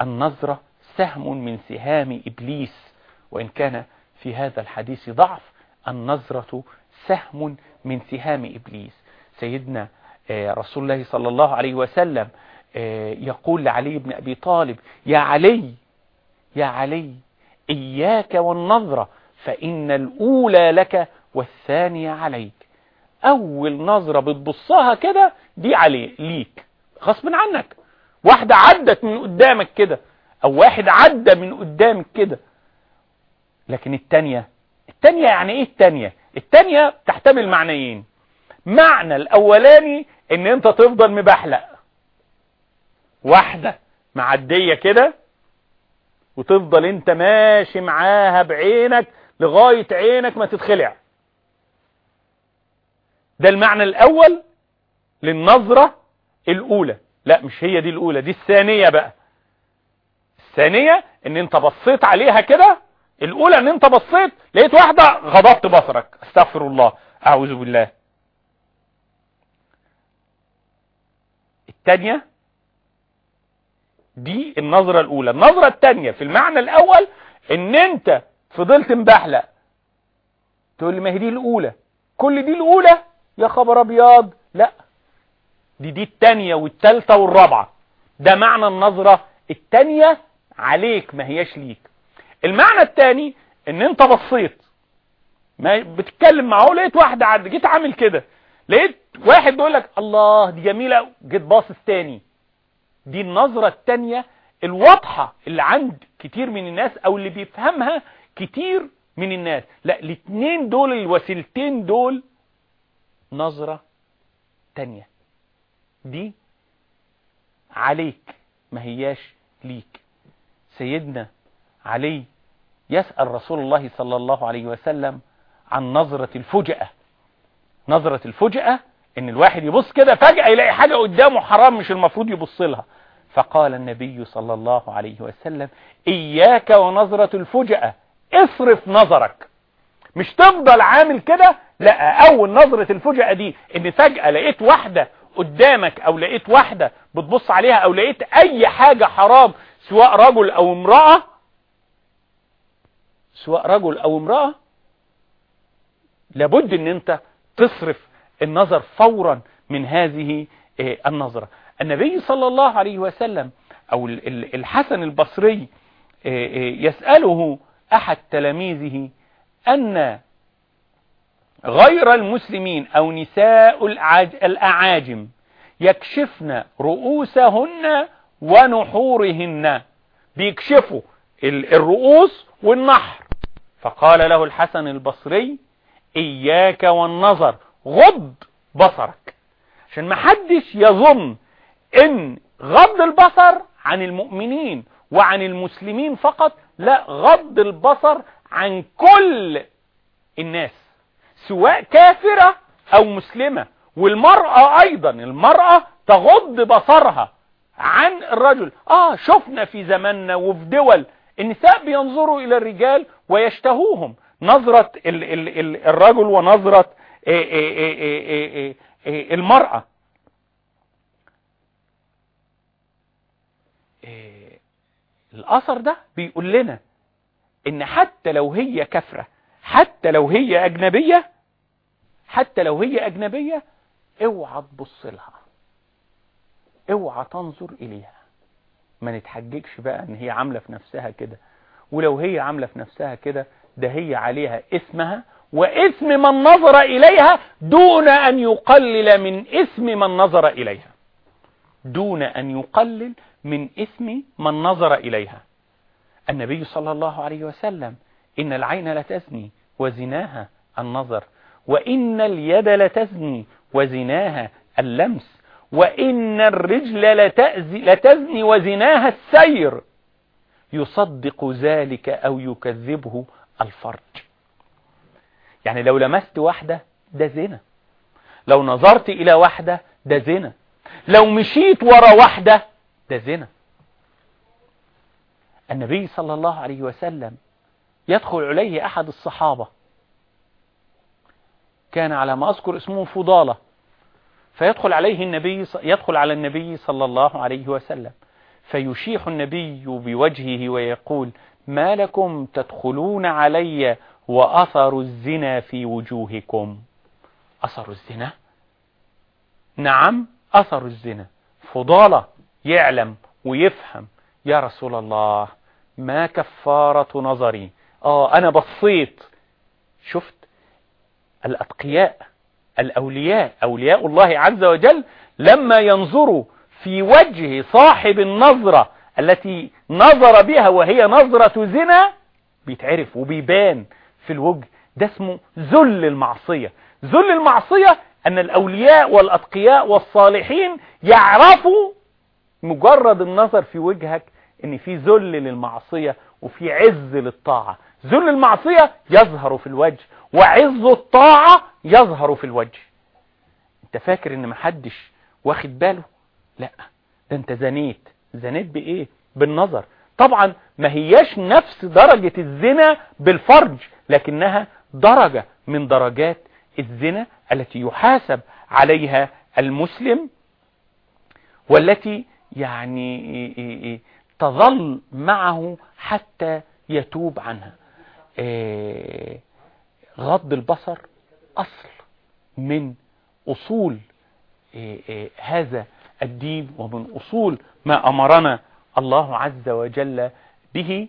النظرة سهم من سهام إبليس. وإن كان في هذا الحديث ضعف النظرة سهم من سهام إبليس. سيدنا رسول الله صلى الله عليه وسلم يقول لعلي بن أبي طالب يا علي يا علي إياك والنظرة فإن الأولى لك والثانية عليك. أول نظرة بتبصها كده دي عليه ليك غصب عنك. واحدة عدت من قدامك كده أو واحد عدى من قدامك كده. لكن التانية التانية يعني إيه التانية؟ التانية تحتمل معنيين. معنى الأولاني إن أنت تفضل مبحلق واحدة معدية كده وتفضل أنت ماشي معاها بعينك لغاية عينك ما تتخلع. ده المعنى الأول للنظرة الأولى. لا مش هي دي الأولى دي الثانية بقى. الثانية إن أنت بصيت عليها كده الأولى إن أنت بصيت لقيت واحدة غضبت بصرك. أستغفر الله. أعوذ بالله. الثانية دي النظرة الأولى. النظرة التانية في المعنى الأول إن أنت فضلت مبحلق تقول لي ما هي دي الأولى. كل دي الأولى؟ يا خبر أبيض. لا. دي دي التانية والتالتة والرابعة. ده معنى النظرة التانية عليك ما هياش ليك. المعنى التاني إن أنت بصيت. ما بتتكلم معه لقيت واحدة عد جيت عامل كده. لقيت واحد بيقول لك الله دي جميلة جيت باصص تاني. دي النظرة التانية الواضحة اللي عند كتير من الناس أو اللي بيفهمها كتير من الناس. لا الاتنين دول الوسيلتين دول نظرة تانية. دي عليك ما هياش ليك. سيدنا علي يسأل رسول الله صلى الله عليه وسلم عن نظرة الفجأة. نظرة الفجأة إن الواحد يبص كده فجأة يلاقي حاجة قدامه حرام مش المفروض يبص لها. فقال النبي صلى الله عليه وسلم إياك ونظرة الفجأة اصرف نظرك. مش تفضل عامل كده لا اول نظرة الفجأة دي إن فجأة لقيت واحدة قدامك أو لقيت واحدة بتبص عليها أو لقيت أي حاجة حرام سواء رجل أو امرأة سواء رجل أو امرأة لابد إن أنت تصرف النظر فورا من هذه النظرة. النبي صلى الله عليه وسلم أو الحسن البصري يسأله أحد تلاميذه أن غير المسلمين أو نساء الأعاجم يكشفن رؤوسهن ونحورهن. بيكشفوا الرؤوس والنحر. فقال له الحسن البصري إياك والنظر غض بصرك. عشان ما حدش يظن إن غض البصر عن المؤمنين وعن المسلمين فقط لا غض البصر عن كل الناس سواء كافرة أو مسلمة. والمرأة أيضا المرأة تغض بصرها عن الرجل. آه شفنا في زماننا وفي دول النساء بينظروا إلى الرجال ويشتهوهم. نظرة ال ال ال الرجل ونظرة المرأة. الأثر ده بيقول لنا إن حتى لو هي كفرة حتى لو هي أجنبية حتى لو هي أجنبية اوعى تبص لها. اوعى تنظر إليها. ما نتحججش بقى إن هي عاملة في نفسها كده. ولو هي عاملة في نفسها كده ده هي عليها اسمها واسم من نظر إليها دون أن يقلل من اسم من نظر إليها. دون أن يقلل من اسم من نظر إليها. النبي صلى الله عليه وسلم إن العين لتزني وزناها النظر وإن اليد لتزني وزناها اللمس. وإن الرجل لتزني وزناها السير. يصدق ذلك أو يكذبه الفرج. يعني لو لمست واحدة ده زنا. لو نظرت إلى واحدة ده زنا. لو مشيت ورا واحدة ده زنا. النبي صلى الله عليه وسلم يدخل عليه أحد الصحابة. كان على ما أذكر اسمه فضالة. فيدخل عليه النبي يدخل على النبي صلى الله عليه وسلم. فيشيح النبي بوجهه ويقول ما لكم تدخلون علي وأثر الزنا في وجوهكم؟ أثر الزنا؟ نعم أثر الزنا. فضالة يعلم ويفهم. يا رسول الله ما كفارة نظري. آه أنا بصيت شفت؟ الأتقياء. الأولياء أولياء الله عز وجل لما ينظروا في وجه صاحب النظرة التي نظر بها وهي نظرة زنا بيتعرف وبيبان في الوجه. ده اسمه ذل المعصية. ذل المعصية أن الأولياء والأتقياء والصالحين يعرفوا مجرد النظر في وجهك إن في ذل للمعصية وفي عز للطاعة. ذل المعصية يظهر في الوجه وعز الطاعة يظهر في الوجه. انت فاكر ان محدش واخد باله؟ لا. ده انت زنيت. زنيت بإيه؟ بالنظر. طبعا ما هياش نفس درجة الزنا بالفرج لكنها درجة من درجات الزنا التي يحاسب عليها المسلم والتي يعني تظل معه حتى يتوب عنها. غض البصر أصل من أصول هذا الدين ومن أصول ما أمرنا الله عز وجل به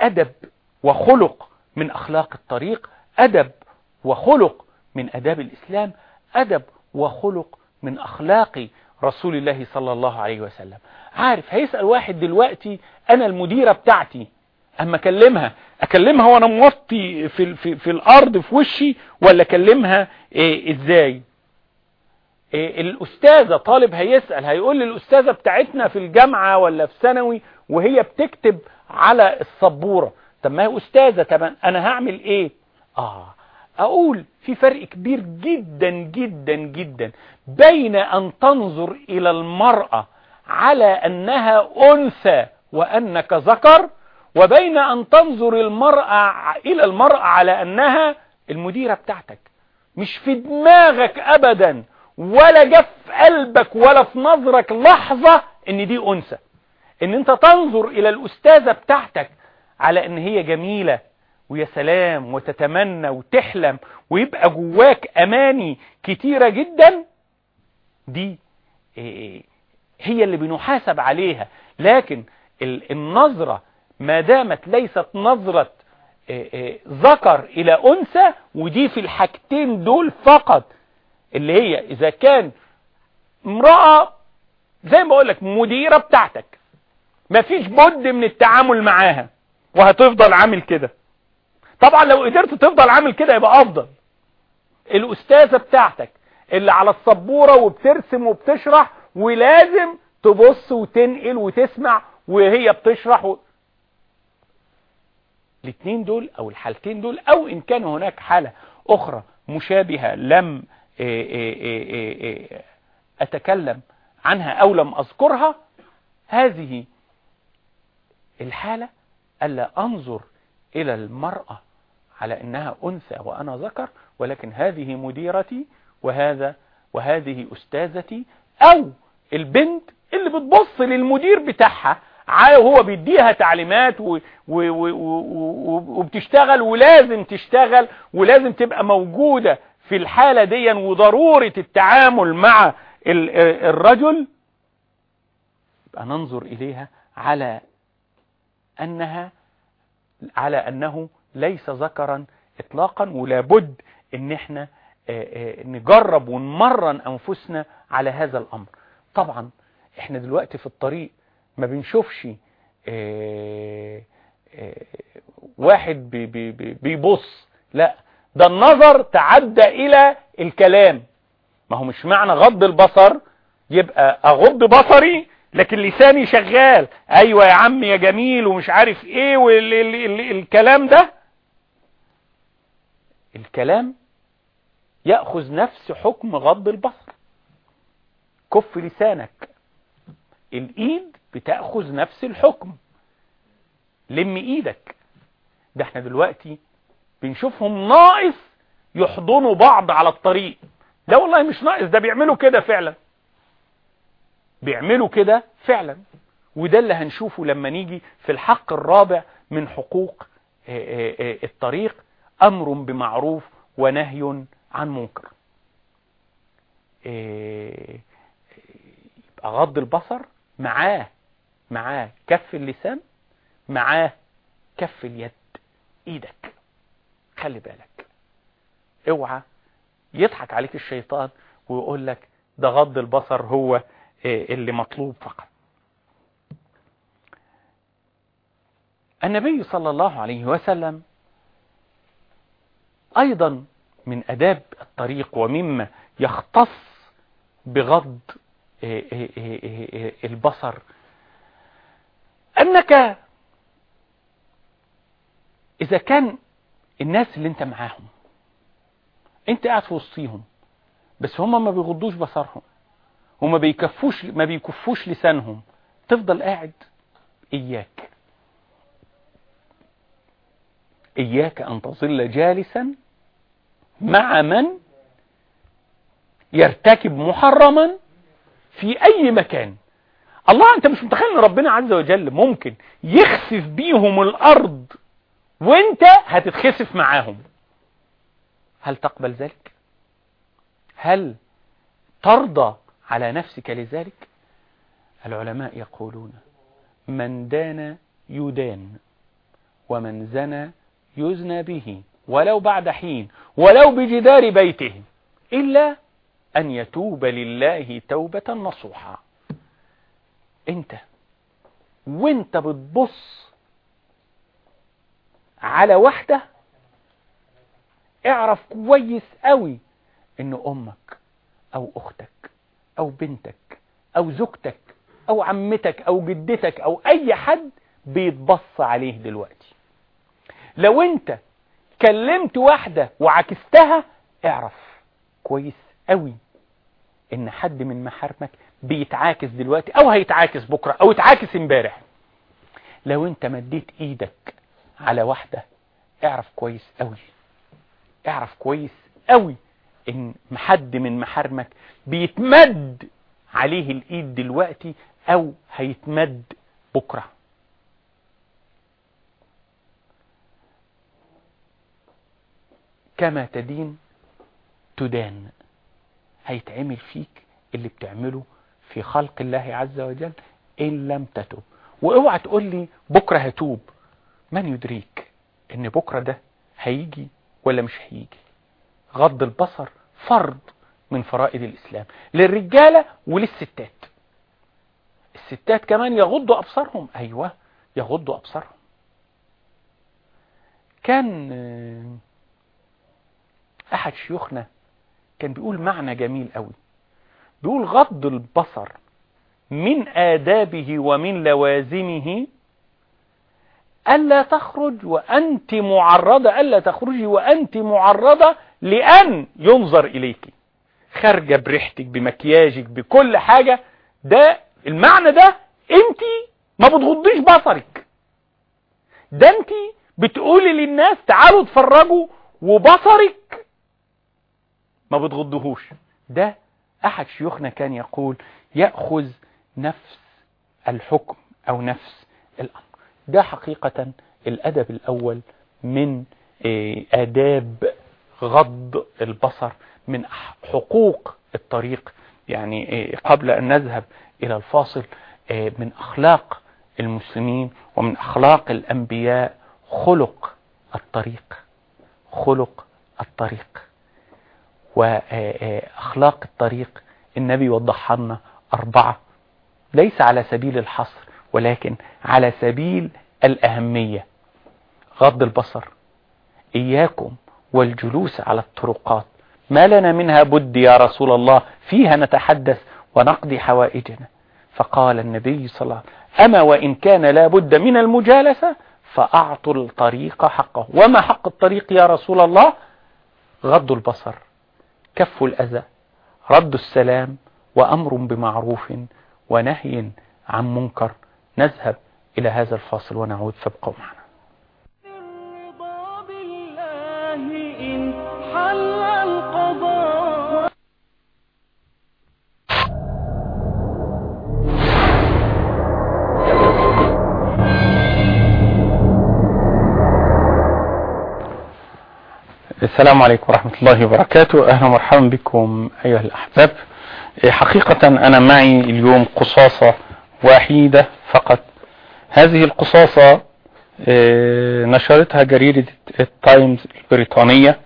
أدب وخلق من أخلاق الطريق أدب وخلق من أداب الإسلام أدب وخلق من أخلاق رسول الله صلى الله عليه وسلم. عارف هيسأل واحد دلوقتي أنا المديرة بتاعتي أما أكلمها أكلمها وأنا موطي في, في, في الأرض في وشي ولا أكلمها؟ إيه إزاي؟ إيه الأستاذة طالب هيسأل هيقول لي الأستاذة بتاعتنا في الجامعة ولا في ثانوي وهي بتكتب على السبورة. طب ما هي أستاذة طب أنا هعمل إيه؟ آه أقول في فرق كبير جدا جدا جدا بين أن تنظر إلى المرأة على أنها أنثى وأنك ذكر وبين أن تنظر المرأة إلى المرأة على أنها المديرة بتاعتك. مش في دماغك أبدا ولا جف قلبك ولا في نظرك لحظة إن دي أنثى. إن أنت تنظر إلى الأستاذة بتاعتك على إن هي جميلة ويا سلام وتتمنى وتحلم ويبقى جواك أماني كتيرة جدا دي هي اللي بنحاسب عليها. لكن النظرة ما دامت ليست نظرة ذكر إلى أنثى ودي في الحاجتين دول فقط. اللي هي إذا كان امرأة زي ما بقول لك مديرة بتاعتك. مفيش بد من التعامل معاها وهتفضل عامل كده. طبعا لو قدرت تفضل عامل كده يبقى أفضل. الأستاذة بتاعتك اللي على السبورة وبترسم وبتشرح ولازم تبص وتنقل وتسمع وهي بتشرح و... الاثنين دول أو الحالتين دول أو إن كان هناك حالة أخرى مشابهة لم أتكلم عنها أو لم أذكرها هذه الحالة ألا أنظر إلى المرأة على إنها أنثى وأنا ذكر ولكن هذه مديرتي وهذا وهذه أستاذتي أو البنت اللي بتبص للمدير بتاعها هو بيديها تعليمات و... و... و... وبتشتغل ولازم تشتغل ولازم تبقى موجودة في الحالة دي وضرورة التعامل مع الرجل. يبقى ننظر إليها على أنها على أنه ليس ذكرا إطلاقا ولا بد إن إحنا نجرب ونمرن أنفسنا على هذا الأمر. طبعا إحنا دلوقتي في الطريق ما بنشوفش آه آه واحد بي بي بي بيبص لا ده النظر تعدى إلى الكلام. ما هو مش معنى غض البصر يبقى أغض بصري لكن لساني شغال. أيوه يا عم يا جميل ومش عارف إيه والكلام ده. الكلام يأخذ نفس حكم غض البصر. كف لسانك. الإيد بتأخذ نفس الحكم. لم إيدك. ده إحنا دلوقتي بنشوفهم ناقص يحضنوا بعض على الطريق. لا والله مش ناقص ده بيعملوا كده فعلا. بيعملوا كده فعلا. وده اللي هنشوفه لما نيجي في الحق الرابع من حقوق الطريق. أمر بمعروف ونهي عن منكر. يبقى غض البصر معاه. معاه كف اللسان معاه كف اليد. إيدك. خلي بالك. اوعى يضحك عليك الشيطان ويقول لك ده غض البصر هو اللي مطلوب فقط. النبي صلى الله عليه وسلم أيضا من أداب الطريق ومما يختص بغض البصر أنك إذا كان الناس اللي أنت معاهم أنت قاعد في وسطيهم بس هم ما بيغضوش بصرهم وما بيكفوش ما بيكفوش لسانهم تفضل قاعد إياك. إياك أن تظل جالسا مع من يرتكب محرما في أي مكان. الله أنت مش متخيل أن ربنا عز وجل ممكن يخسف بيهم الأرض وأنت هتتخسف معاهم. هل تقبل ذلك؟ هل ترضى على نفسك لذلك؟ العلماء يقولون من دان يدان ومن زنى يزنى به ولو بعد حين ولو بجدار بيته إلا أن يتوب لله توبة نصوحا. انت وانت بتبص على واحدة اعرف كويس قوي ان أمك أو أختك أو بنتك أو زوجتك أو عمتك أو جدتك أو اي حد بيتبص عليه دلوقتي. لو انت كلمت واحدة وعكستها اعرف كويس قوي ان حد من محارمك بيتعاكس دلوقتي أو هيتعاكس بكرة أو اتعاكس امبارح. لو أنت مديت إيدك على واحدة اعرف كويس قوي اعرف كويس قوي إن حد من محارمك بيتمد عليه الإيد دلوقتي أو هيتمد بكرة. كما تدين تدان هيتعمل فيك اللي بتعمله في خلق الله عز وجل إن لم تتوب وأوعى تقول لي بكرة هتوب. من يدريك إن بكرة ده هيجي ولا مش هيجي؟ غض البصر فرض من فرائض الإسلام. للرجالة وللستات. الستات كمان يغضوا أبصارهم. أيوة يغضوا أبصارهم. كان أحد شيوخنا كان بيقول معنى جميل قوي. بيقول غض البصر من آدابه ومن لوازمه ألا تخرج وأنت معرضة ألا تخرجي وأنت معرضة لأن ينظر إليك. خارجة بريحتك بمكياجك بكل حاجة ده المعنى ده أنت ما بتغضيش بصرك. ده أنت بتقولي للناس تعالوا اتفرجوا وبصرك ما بتغضهوش. ده أحد شيوخنا كان يقول يأخذ نفس الحكم أو نفس الأمر. ده حقيقة الأدب الأول من آداب غض البصر من حقوق الطريق. يعني قبل أن نذهب إلى الفاصل من أخلاق المسلمين ومن أخلاق الأنبياء خلق الطريق خلق الطريق. وأخلاق الطريق النبي وضحها لنا أربعة. ليس على سبيل الحصر ولكن على سبيل الأهمية. غض البصر. إياكم والجلوس على الطرقات. ما لنا منها بد يا رسول الله فيها نتحدث ونقضي حوائجنا. فقال النبي صلى الله عليه وسلم أما وإن كان لا بد من المجالسة فأعطوا الطريق حقه. وما حق الطريق يا رسول الله؟ غض البصر. كف الأذى رد السلام وأمر بمعروف ونهي عن منكر. نذهب إلى هذا الفاصل ونعود فابقوا معنا. السلام عليكم ورحمة الله وبركاته. أهلا ومرحبا بكم أيها الأحباب. إيه، حقيقة أنا معي اليوم قصاصة وحيدة فقط. هذه القصاصة إيه، نشرتها جريدة التايمز البريطانية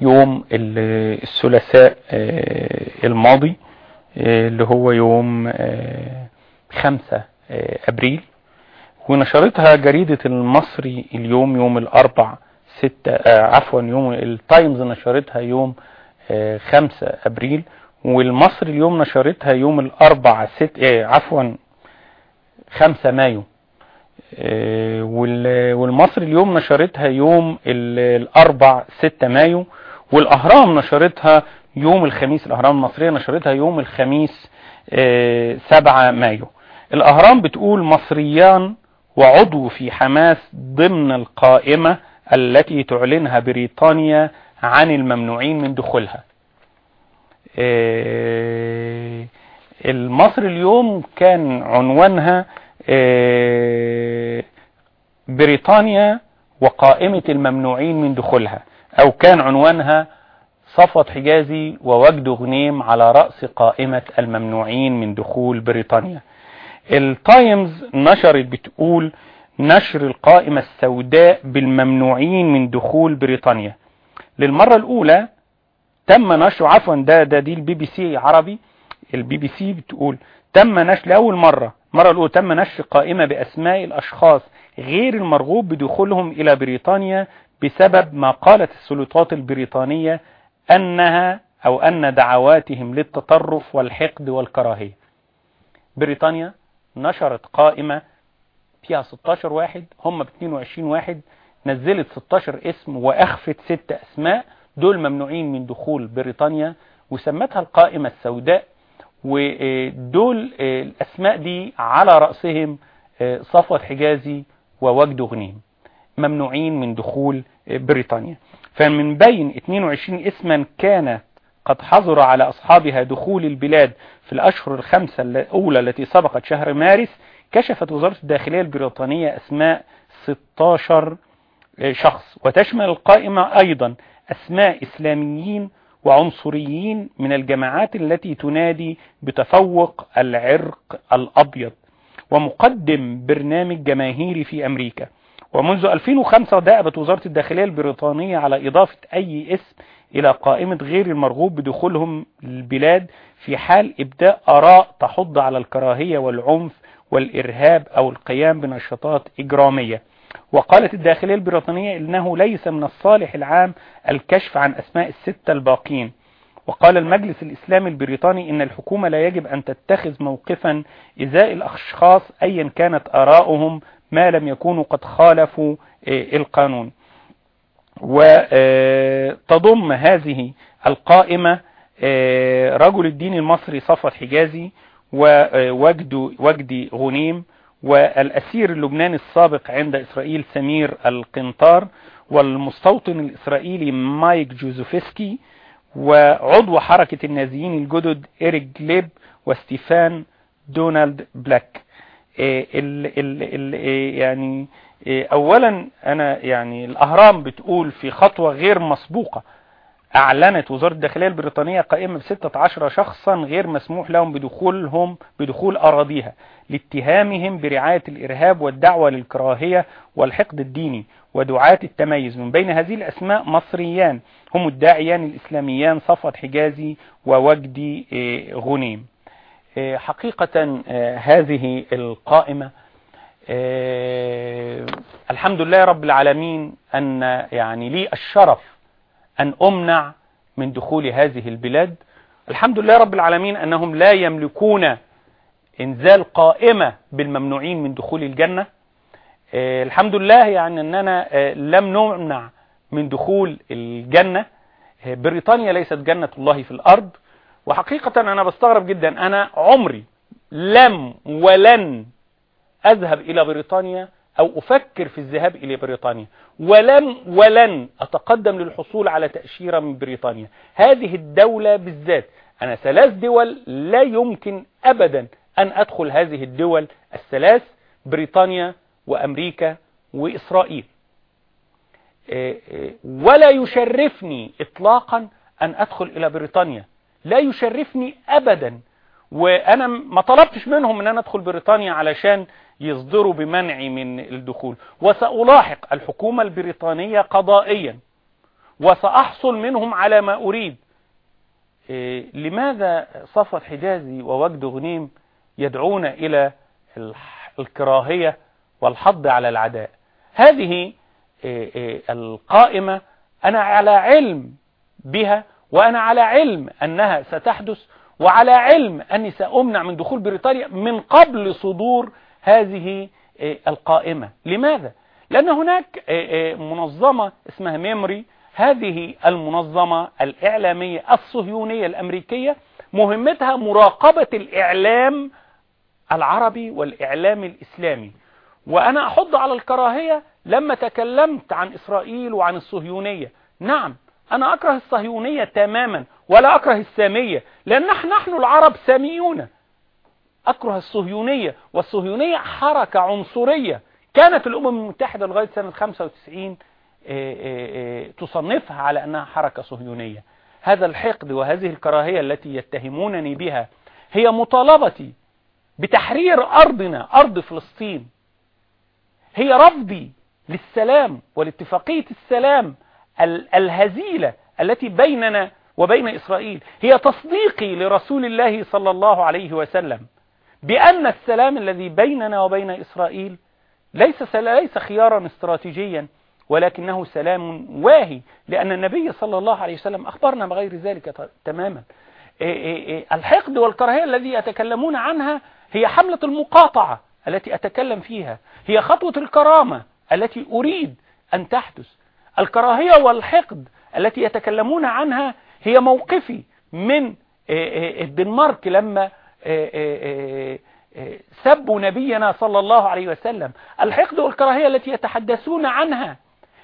يوم ال- الثلاثاء إيه، الماضي اللي هو يوم إيه، خمسة إيه، أبريل. ونشرتها جريدة المصري اليوم يوم الأربع ستة آه عفوا يوم التايمز نشرتها يوم آه خمسة أبريل والمصري اليوم نشرتها يوم الأربع ست آه عفوا خمسة مايو. آه وال- والمصري اليوم نشرتها يوم ال- الأربع ستة مايو. والأهرام نشرتها يوم الخميس الأهرام المصرية نشرتها يوم الخميس آه سبعة مايو. الأهرام بتقول مصريان وعضو في حماس ضمن القائمة. التي تعلنها بريطانيا عن الممنوعين من دخولها. آه، المصري اليوم كان عنوانها آه، بريطانيا وقائمة الممنوعين من دخولها أو كان عنوانها صفوت حجازي ووجد غنيم على رأس قائمة الممنوعين من دخول بريطانيا. التايمز نشرت بتقول نشر القائمة السوداء بالممنوعين من دخول بريطانيا. للمرة الأولى تم نشر عفوا ده ده دي البي بي سي عربي. البي بي سي بتقول تم نشر لأول مرة مرة الأولى تم نشر قائمة بأسماء الأشخاص غير المرغوب بدخولهم إلى بريطانيا بسبب ما قالت السلطات البريطانية أنها أو أن دعواتهم للتطرف والحقد والكراهية. بريطانيا نشرت قائمة فيها 16 واحد هم ب 22 واحد نزلت 16 اسم وأخفت ست أسماء دول ممنوعين من دخول بريطانيا وسمتها القائمة السوداء ودول الأسماء دي على رأسهم صفوت حجازي ووجد غنيم ممنوعين من دخول بريطانيا. فمن بين 22 اسما كان قد حظر على أصحابها دخول البلاد في الأشهر الخمسة الأولى التي سبقت شهر مارس كشفت وزارة الداخلية البريطانية أسماء 16 شخص وتشمل القائمة أيضا أسماء إسلاميين وعنصريين من الجماعات التي تنادي بتفوق العرق الأبيض ومقدم برنامج جماهيري في أمريكا. ومنذ 2005 دأبت وزارة الداخلية البريطانية على إضافة أي اسم إلى قائمة غير المرغوب بدخولهم البلاد في حال إبداء آراء تحض على الكراهية والعنف والإرهاب أو القيام بنشاطات إجرامية. وقالت الداخلية البريطانية إنه ليس من الصالح العام الكشف عن أسماء الستة الباقين. وقال المجلس الإسلامي البريطاني إن الحكومة لا يجب أن تتخذ موقفا إزاء الأشخاص أيا كانت آراؤهم ما لم يكونوا قد خالفوا القانون. وتضم هذه القائمة رجل الدين المصري صفوت حجازي ووجد وجدي غنيم والأسير اللبناني السابق عند إسرائيل سمير القنطار والمستوطن الإسرائيلي مايك جوزوفسكي وعضو حركة النازيين الجدد إريك جليب وستيفان دونالد بلاك. ال ال ال يعني اولا أنا يعني الأهرام بتقول في خطوة غير مسبوقة. أعلنت وزارة الداخلية البريطانية قائمة بستة عشر شخصا غير مسموح لهم بدخولهم بدخول أراضيها لاتهامهم برعاية الإرهاب والدعوة للكراهية والحقد الديني ودعاة التميز. من بين هذه الأسماء مصريان هم الداعيان الإسلاميان صفوت حجازي ووجدي غنيم. حقيقة هذه القائمة الحمد لله رب العالمين أن يعني لي الشرف أن أمنع من دخول هذه البلاد. الحمد لله رب العالمين أنهم لا يملكون إنزال قائمة بالممنوعين من دخول الجنة. الحمد لله يعني أننا لم نمنع من دخول الجنة. بريطانيا ليست جنة الله في الأرض. وحقيقة أنا بستغرب جدا أنا عمري لم ولن أذهب إلى بريطانيا أو أفكر في الذهاب إلى بريطانيا. ولم ولن أتقدم للحصول على تأشيرة من بريطانيا. هذه الدولة بالذات أنا ثلاث دول لا يمكن أبدا أن أدخل هذه الدول الثلاث بريطانيا وأمريكا وإسرائيل. ولا يشرفني إطلاقا أن أدخل إلى بريطانيا. لا يشرفني أبدا. وأنا ما طلبتش منهم أن أنا أدخل بريطانيا علشان يصدروا بمنعي من الدخول. وسألاحق الحكومة البريطانية قضائيا. وسأحصل منهم على ما أريد. لماذا صفوت حجازي ووجد غنيم يدعون إلى الكراهية والحض على العداء؟ هذه القائمة أنا على علم بها وأنا على علم أنها ستحدث وعلى علم أني سأمنع من دخول بريطانيا من قبل صدور هذه القائمة. لماذا؟ لأن هناك منظمة اسمها ميموري. هذه المنظمة الإعلامية الصهيونية الأمريكية مهمتها مراقبة الإعلام العربي والإعلام الإسلامي. وأنا أحض على الكراهية لما تكلمت عن إسرائيل وعن الصهيونية. نعم أنا أكره الصهيونية تماما ولا أكره السامية لأن نحن العرب ساميون. أكره الصهيونية والصهيونية حركة عنصرية كانت الأمم المتحدة لغاية سنة 95 تصنفها على أنها حركة صهيونية. هذا الحقد وهذه الكراهية التي يتهمونني بها هي مطالبتي بتحرير أرضنا أرض فلسطين. هي رفضي للسلام والاتفاقية السلام الهزيلة التي بيننا وبين إسرائيل. هي تصديقي لرسول الله صلى الله عليه وسلم. بأن السلام الذي بيننا وبين إسرائيل ليس ليس خيارا استراتيجيا ولكنه سلام واهي لأن النبي صلى الله عليه وسلم أخبرنا بغير ذلك تماما. الحقد والكراهية الذي يتكلمون عنها هي حملة المقاطعة التي أتكلم فيها هي خطوة الكرامة التي أريد أن تحدث. الكراهية والحقد التي يتكلمون عنها هي موقفي من الدنمارك لما سبوا نبينا صلى الله عليه وسلم. الحقد والكراهية التي يتحدثون عنها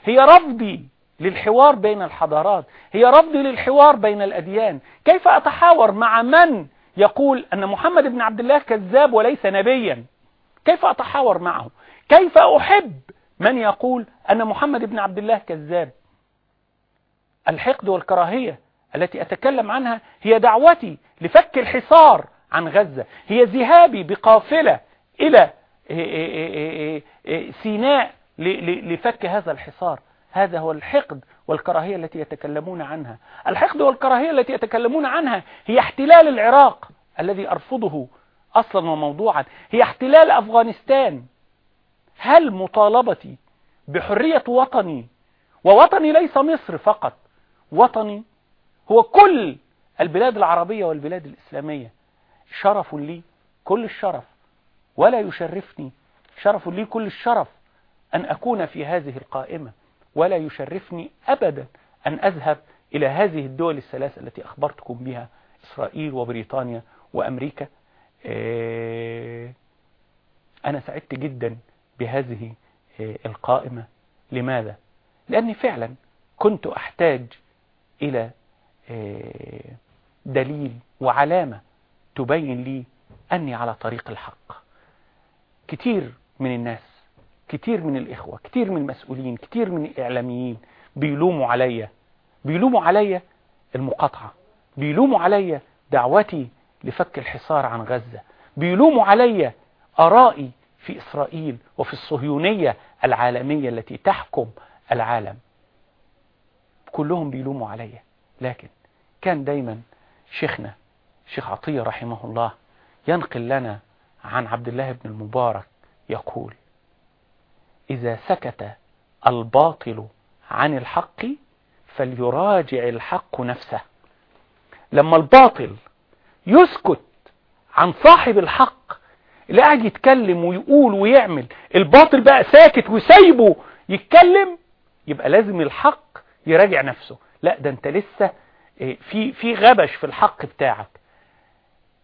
هي رفضي للحوار بين الحضارات هي رفضي للحوار بين الأديان. كيف أتحاور مع من يقول أن محمد بن عبد الله كذاب وليس نبيا؟ كيف أتحاور معه؟ كيف أحب من يقول أن محمد بن عبد الله كذاب؟ الحقد والكراهية التي أتكلم عنها هي دعوتي لفك الحصار عن غزة. هي ذهابي بقافلة إلى سيناء لفك هذا الحصار. هذا هو الحقد والكراهية التي يتكلمون عنها. الحقد والكراهية التي يتكلمون عنها هي احتلال العراق الذي أرفضه أصلا وموضوعا. هي احتلال أفغانستان. هل مطالبتي بحرية وطني؟ ووطني ليس مصر فقط. وطني هو كل البلاد العربية والبلاد الإسلامية. شرف لي كل الشرف. ولا يشرفني شرف لي كل الشرف أن أكون في هذه القائمة. ولا يشرفني أبدا أن أذهب إلى هذه الدول الثلاث التي أخبرتكم بها إسرائيل وبريطانيا وأمريكا. أنا سعدت جدا بهذه القائمة. لماذا؟ لأني فعلا كنت أحتاج إلى دليل وعلامة تبين لي أني على طريق الحق. كتير من الناس كتير من الإخوة كتير من المسؤولين كتير من الإعلاميين بيلوموا عليا. بيلوموا عليا المقاطعة. بيلوموا عليا دعوتي لفك الحصار عن غزة. بيلوموا عليا آرائي في إسرائيل وفي الصهيونية العالمية التي تحكم العالم. كلهم بيلوموا عليا. لكن كان دايما شيخنا شيخ عطية رحمه الله ينقل لنا عن عبد الله بن المبارك يقول إذا سكت الباطل عن الحق فليراجع الحق نفسه. لما الباطل يسكت عن صاحب الحق اللي قاعد يتكلم ويقول ويعمل الباطل بقى ساكت وسايبه يتكلم يبقى لازم الحق يراجع نفسه. لا ده انت لسه في في غبش في الحق بتاعك.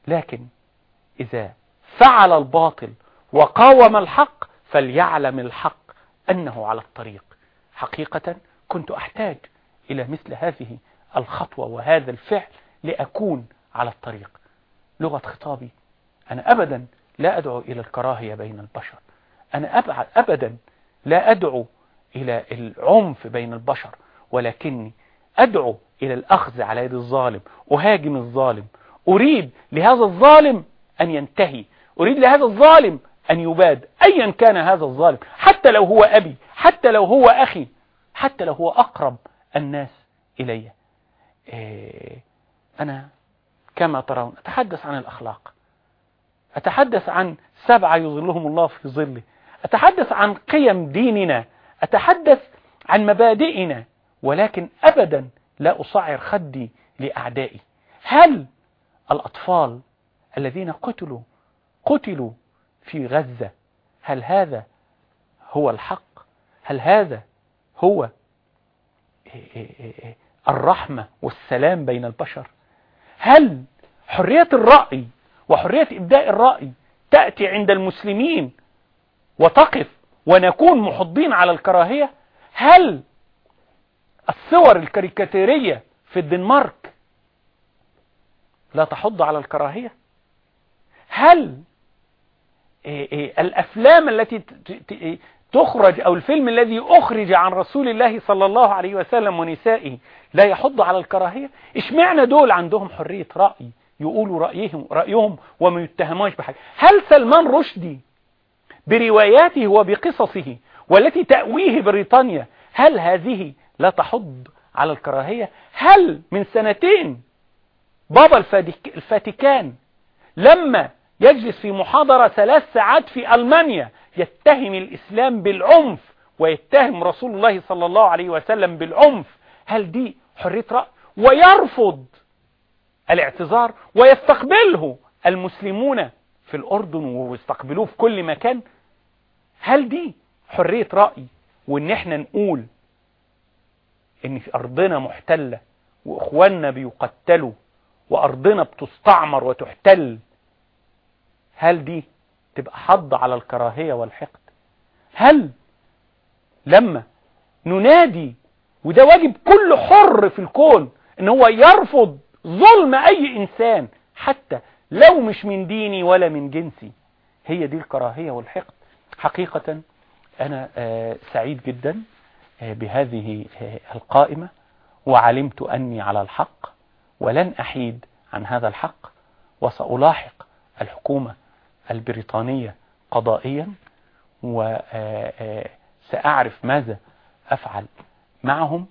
لكن إذا فعل الباطل وقاوم الحق فليعلم الحق أنه على الطريق. حقيقة كنت أحتاج إلى مثل هذه الخطوة وهذا الفعل لأكون على الطريق. لغة خطابي أنا أبدا لا أدعو إلى الكراهية بين البشر. أنا أبدا لا أدعو إلى العنف بين البشر ولكني أدعو إلى الأخذ على يد الظالم أهاجم الظالم أريد لهذا الظالم أن ينتهي. أريد لهذا الظالم أن يباد. أيا كان هذا الظالم. حتى لو هو أبي حتى لو هو أخي حتى لو هو أقرب الناس إلي. إيه أنا كما ترون أتحدث عن الأخلاق. أتحدث عن سبعة يظلهم الله في ظله. أتحدث عن قيم ديننا. أتحدث عن مبادئنا. ولكن أبدا لا أصعر خدي لأعدائي. هل الأطفال الذين قتلوا قتلوا في غزة. هل هذا هو الحق؟ هل هذا هو الرحمة والسلام بين البشر؟ هل حرية الرأي وحرية إبداء الرأي تأتي عند المسلمين وتقف ونكون محضين على الكراهية؟ هل الصور الكاريكاتيرية في الدنمارك لا تحض على الكراهية. هل الأفلام التي تخرج أو الفيلم الذي أخرج عن رسول الله صلى الله عليه وسلم ونسائه لا يحض على الكراهية؟ اشمعنى دول عندهم حرية رأي يقولوا رأيهم, رأيهم وما يتهموش بحاجة؟ هل سلمان رشدي برواياته وبقصصه والتي تأويه بريطانيا هل هذه لا تحض على الكراهية؟ هل من سنتين بابا الفاتيكان لما يجلس في محاضرة ثلاث ساعات في ألمانيا يتهم الإسلام بالعنف ويتهم رسول الله صلى الله عليه وسلم بالعنف. هل دي حرية رأي ويرفض الاعتذار ويستقبله المسلمون في الأردن ويستقبلوه في كل مكان. هل دي حرية رأي؟ وإن إحنا نقول إن في أرضنا محتلة وإخواننا بيقتلوا وأرضنا بتستعمر وتحتل هل دي تبقى حض على الكراهية والحقد؟ هل لما ننادي وده واجب كل حر في الكون إن هو يرفض ظلم أي إنسان حتى لو مش من ديني ولا من جنسي هي دي الكراهية والحقد. حقيقة أنا سعيد جدا بهذه القائمة وعلمت أني على الحق. ولن أحيد عن هذا الحق وسألاحق الحكومة البريطانية قضائيا وسأعرف ماذا أفعل معهم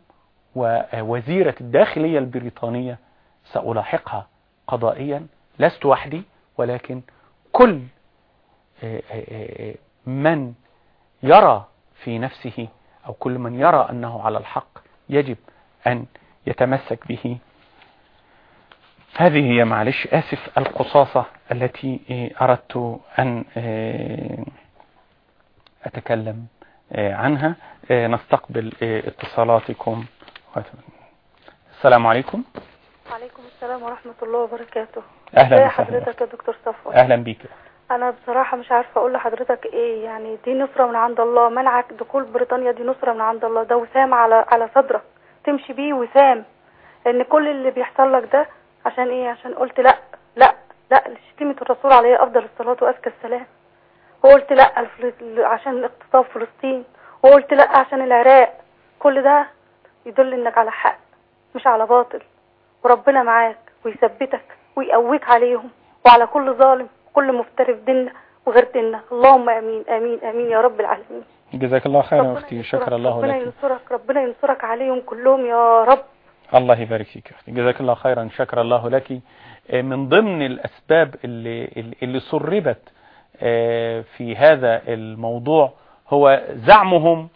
ووزيرة الداخلية البريطانية سألاحقها قضائيا لست وحدي ولكن كل من يرى في نفسه أو كل من يرى أنه على الحق يجب أن يتمسك به هذه هي معلش آسف القصاصة التي أردت أن أتكلم عنها. نستقبل اتصالاتكم. السلام عليكم. وعليكم السلام ورحمة الله وبركاته. أهلا وسهلا. حضرتك يا دكتور صفوت أهلا بيك. أنا بصراحة مش عارفة أقول لحضرتك إيه. يعني دي نصرة من عند الله. منعك دخول بريطانيا دي نصرة من عند الله. ده وسام على على صدرك. تمشي بيه وسام. لأن كل اللي بيحصل لك ده عشان إيه؟ عشان قلت لا لا لا شتيمة الرسول عليه أفضل الصلاة وأزكى السلام. وقلت لا عشان اغتصاب فلسطين. وقلت لا عشان العراق. كل ده يدل إنك على حق مش على باطل. وربنا معاك ويثبتك ويقويك عليهم. وعلى كل ظالم وكل مفتري في ديننا وغير ديننا. اللهم آمين آمين آمين يا رب العالمين. جزاك الله خيرا ربنا أختي ينصرك، شكر الله ربنا لك. ينصرك ربنا ينصرك عليهم كلهم يا رب. الله يبارك فيك أختي. جزاك الله خيرا شكر الله لك. آه، من ضمن الأسباب اللي, اللي سربت آه، في هذا الموضوع هو زعمهم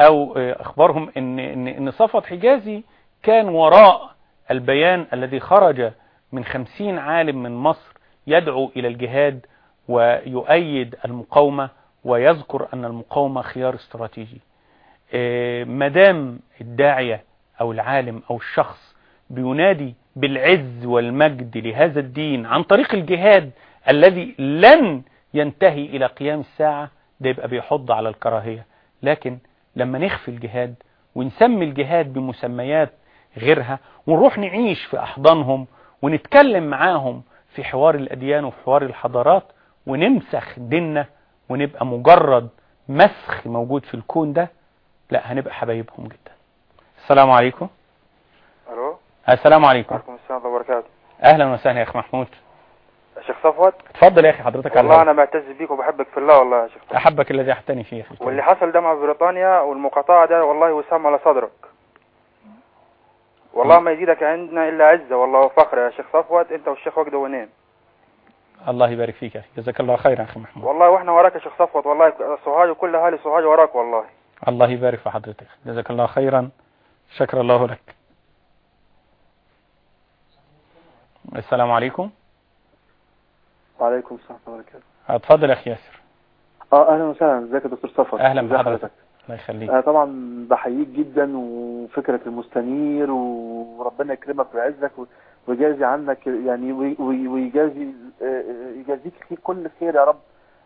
أو آه، أخبارهم إن, إن, إن صفوت حجازي كان وراء البيان الذي خرج من خمسين عالم من مصر يدعو إلى الجهاد ويؤيد المقاومة ويذكر أن المقاومة خيار استراتيجي. مدام الداعية أو العالم أو الشخص بينادي بالعز والمجد لهذا الدين عن طريق الجهاد الذي لن ينتهي إلى قيام الساعة ده يبقى بيحض على الكراهية. لكن لما نخفي الجهاد ونسمي الجهاد بمسميات غيرها ونروح نعيش في أحضانهم ونتكلم معاهم في حوار الأديان وفي حوار الحضارات ونمسخ ديننا ونبقى مجرد مسخ موجود في الكون ده لا هنبقى حبايبهم جدا. السلام عليكم. ألو؟ السلام عليكم. عليكم السلام ورحمة الله وبركاته. أهلا وسهلا يا اخ محمود. شيخ صفوت؟ اتفضل يا أخي حضرتك والله. أنا معتز بيك وبحبك في الله والله يا شيخ صفوت. أحبك الذي أحتني فيه يا أخي واللي حصل ده مع بريطانيا والمقاطعة ده والله وسام على صدرك. والله ما يزيدك عندنا إلا عزة والله وفخر يا شيخ صفوت. أنت والشيخ وجده ونين الله يبارك فيك يا أخي. جزاك الله خيرا يا أخي محمود. والله وإحنا وراك يا شيخ صفوت والله سوهاج وكل أهالي سوهاج وراك والله. الله يبارك في حضرتك. جزاك الله خيرا. شكر الله لك. السلام عليكم. وعليكم السلام ورحمة الله وبركاته. اتفضل يا أخي ياسر. آه أهلا وسهلا. إزيك يا دكتور صفوت أهلا بحضرتك؟ الله يخليك. آه طبعا بحييك جدا وفكرة المستنير وربنا يكرمك ويعزك ويجازي عنك يعني وي- وي- ويجازي آه، يجازيك خير- كل خير يا رب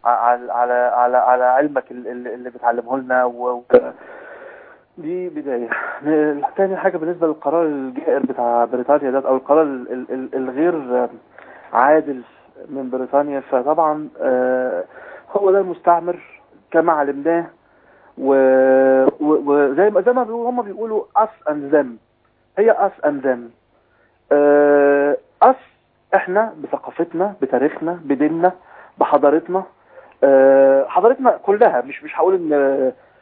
على على على على علمك ال- ال- اللي بتعلمه لنا دي بداية تاني حاجة بالنسبة للقرار الجائر بتاع بريطانيا ده أو القرار ال- ال- ال- الغير عادل من بريطانيا فطبعا آه، هو ده المستعمر كما علمناه وزي ما زي ما بيقولوا هم بيقولوا us and them. هي and them. آه، us إحنا بثقافتنا بتاريخنا بديننا بحضارتنا آه، حضارتنا كلها. مش مش هقول إن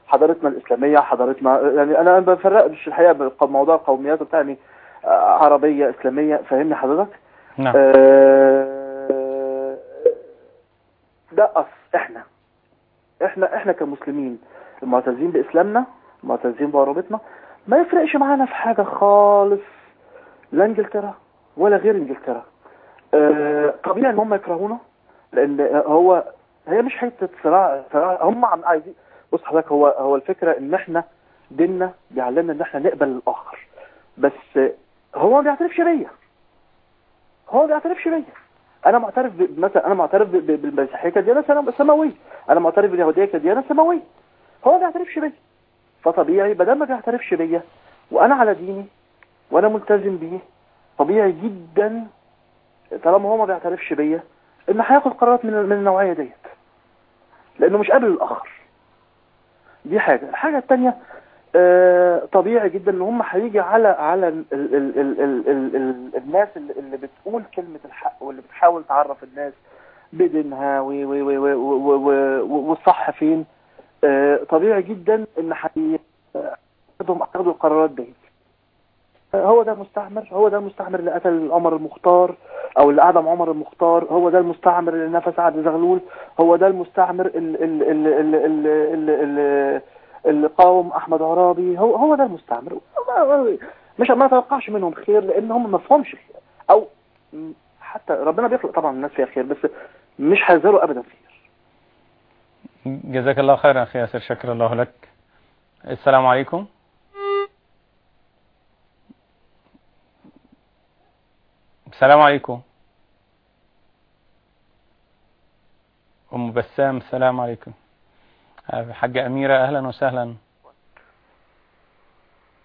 حضارتنا الإسلامية حضارتنا يعني أنا ما بفرقش الحقيقة بموضوع القوميات وبتاع يعني آه، عربية إسلامية فاهمني حضرتك؟ نعم. آه، ده أصل إحنا إحنا إحنا كمسلمين المعتزين بإسلامنا المعتزين بعروبتنا ما يفرقش معانا في حاجة خالص لا إنجلترا ولا غير إنجلترا. آه، طبيعي إن هم يكرهونا لأن هو هي مش حتة صراع صراع هم عم عايزين بص حضرتك هو هو الفكرة إن إحنا ديننا بيعلمنا إن إحنا نقبل الآخر. بس هو ما بيعترفش بيا. هو ما بيعترفش بيا. أنا معترف مثلا أنا معترف بالمسيحيه كديانه سماوية. أنا معترف باليهوديه كديانه سماوية. هو ما بيعترفش بيا. فطبيعي بدل ما بيعترفش بيا وأنا على ديني وأنا ملتزم بيه طبيعي جدا طالما هو ما بيعترفش بيا إن هياخد قرارات من من النوعية ديت. لأنه مش قابل الآخر. دي حاجة. الحاجة الثانية آه، طبيعي جدا إن هم هيجي على على ال ال ال ال الناس اللي بتقول كلمة الحق واللي بتحاول تعرف الناس بدينها والصح فين. آه، طبيعي جدا إن هياخدهم آه، هياخدوا القرارات دي. هو ده مستعمر هو ده المستعمر اللي قتل عمر المختار. أو اللي اعدم عمر المختار هو ده المستعمر اللي نفى سعد زغلول هو ده المستعمر اللي, قاوم أحمد عرابي هو هو ده المستعمر. مش ما اتوقعش منهم خير لأن هم ما فهمش أو حتى ربنا بيخلق طبعا الناس فيها خير بس مش هيزالوا ابدا خير جزاك الله خيرا أخي ياسر شكر الله لك. السلام عليكم. السلام عليكم. أم بسام السلام عليكم. آه، حاجة أميرة أهلا وسهلا.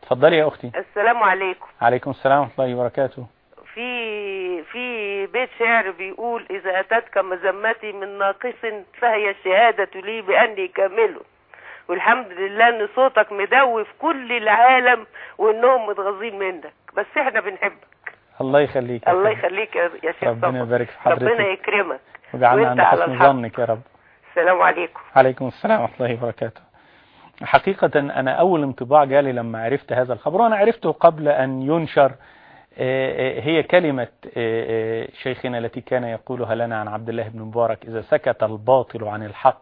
اتفضلي يا أختي. السلام عليكم. عليكم السلام ورحمة الله وبركاته. في في بيت شعر بيقول إذا أتتك مذمتي من ناقص فهي الشهادة لي بأني كامل. والحمد لله إن صوتك مدوي في كل العالم وإنهم متغاظين منك. بس إحنا بنحبك. الله يخليك يا الله. يخليك يا شيخ ربنا. يبارك في حضرتك. ربنا يكرمك. وجعلنا عند حسن. ظنك يا رب. السلام عليكم. عليكم السلام ورحمة الله وبركاته. حقيقة أنا أول انطباع جالي لما عرفت هذا الخبر وأنا عرفته قبل أن ينشر آه، آه، هي كلمة آه، شيخنا التي كان يقولها لنا عن عبد الله بن مبارك إذا سكت الباطل عن الحق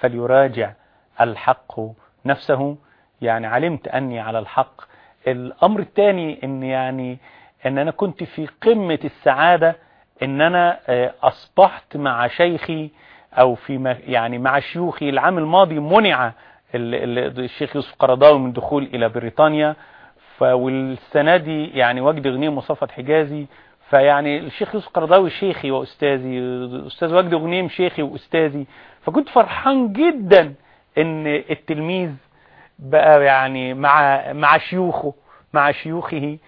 فليراجع الحق نفسه. يعني علمت أني على الحق. الأمر الثاني أن يعني أن أنا كنت في قمة السعادة أن أنا آه، أصبحت مع شيخي أو في يعني مع شيوخي العام الماضي منع ال- ال- الشيخ يوسف قرضاوي من دخول إلى بريطانيا. والسنة دي يعني وجد غنيم وصفت حجازي. فيعني الشيخ يوسف قرضاوي شيخي وأستاذي الاستاذ وجدي غنيم شيخي وأستاذي. فكنت فرحان جدا إن التلميذ بقى يعني مع مع شيوخه مع شيوخه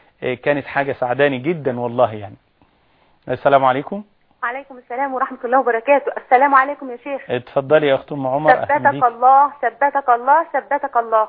كانت حاجة سعداني جدا والله يعني. السلام عليكم. عليكم السلام ورحمة الله وبركاته. السلام عليكم يا شيخ. اتفضلي يا اخت ام عمر ثبتك الله ثبتك الله ثبتك الله.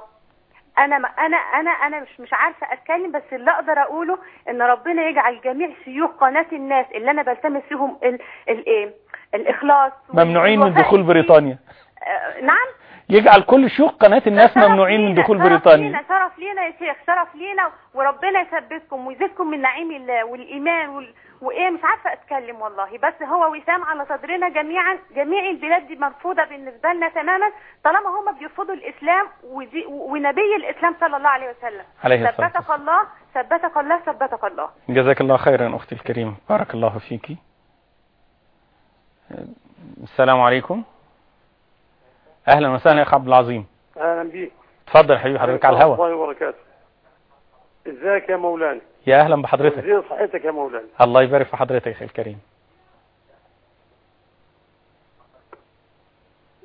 أنا ما أنا أنا أنا مش مش عارفة أتكلم بس اللي أقدر أقوله إن ربنا يجعل جميع شيوخ قناة الناس اللي أنا بلتمس فيهم ال- الايه الإخلاص ممنوعين من دخول. بريطانيا. آه، نعم. يجعل كل شيوخ قناة الناس شرف ممنوعين من دخول شرف بريطانيا. لينا شرف لينا يا شيخ شرف لينا وربنا يثبتكم ويزيدكم من نعيم الله والإيمان وال... وإيه مش عارفة أتكلم والله. بس هو وسام على صدرنا جميعا جميع البلاد دي مرفوضة بالنسبة لنا تماما طالما هم بيرفضوا الإسلام ودي... ونبي الإسلام صلى الله عليه وسلم. عليه ثبتك الله ثبتك الله ثبتك الله. جزاك الله خيرا أختي الكريمة بارك الله فيك. السلام عليكم. أهلا وسهلا يا اخ عبد العظيم. أهلا بيك. اتفضل حبيبي حضرتك على الهواء الله وبركاته. إزيك يا مولانا؟ يا أهلا بحضرتك. إزاي صحتك يا مولانا. الله يبارك في حضرتك يا أخي الكريم.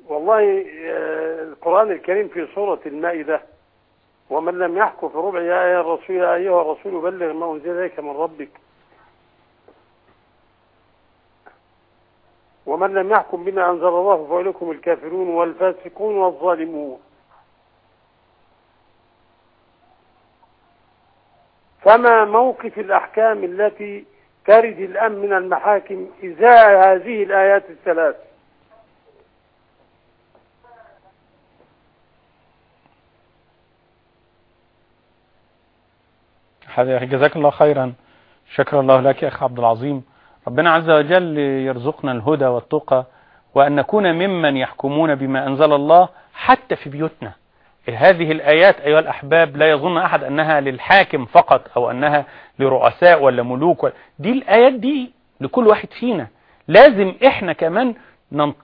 والله آه، القرآن الكريم في سورة المائدة ومن لم يحكم في ربع يا أيها الرسول يا أيها الرسول بلغ ما أنزل إليك من ربك. ومن لم يحكم بما أنزل الله فأولئك هم الكافرون والفاسقون والظالمون. فما موقف الأحكام التي ترد الآن من المحاكم إزاء هذه الآيات الثلاث؟ جزاك الله خيرا. شكر الله لك يا اخ عبد العظيم. ربنا عز وجل يرزقنا الهدى والتقى وأن نكون ممن يحكمون بما أنزل الله حتى في بيوتنا. هذه الآيات أيها الأحباب لا يظن أحد أنها للحاكم فقط أو أنها لرؤساء ولا ملوك ولا دي الآيات دي لكل واحد فينا. لازم إحنا كمان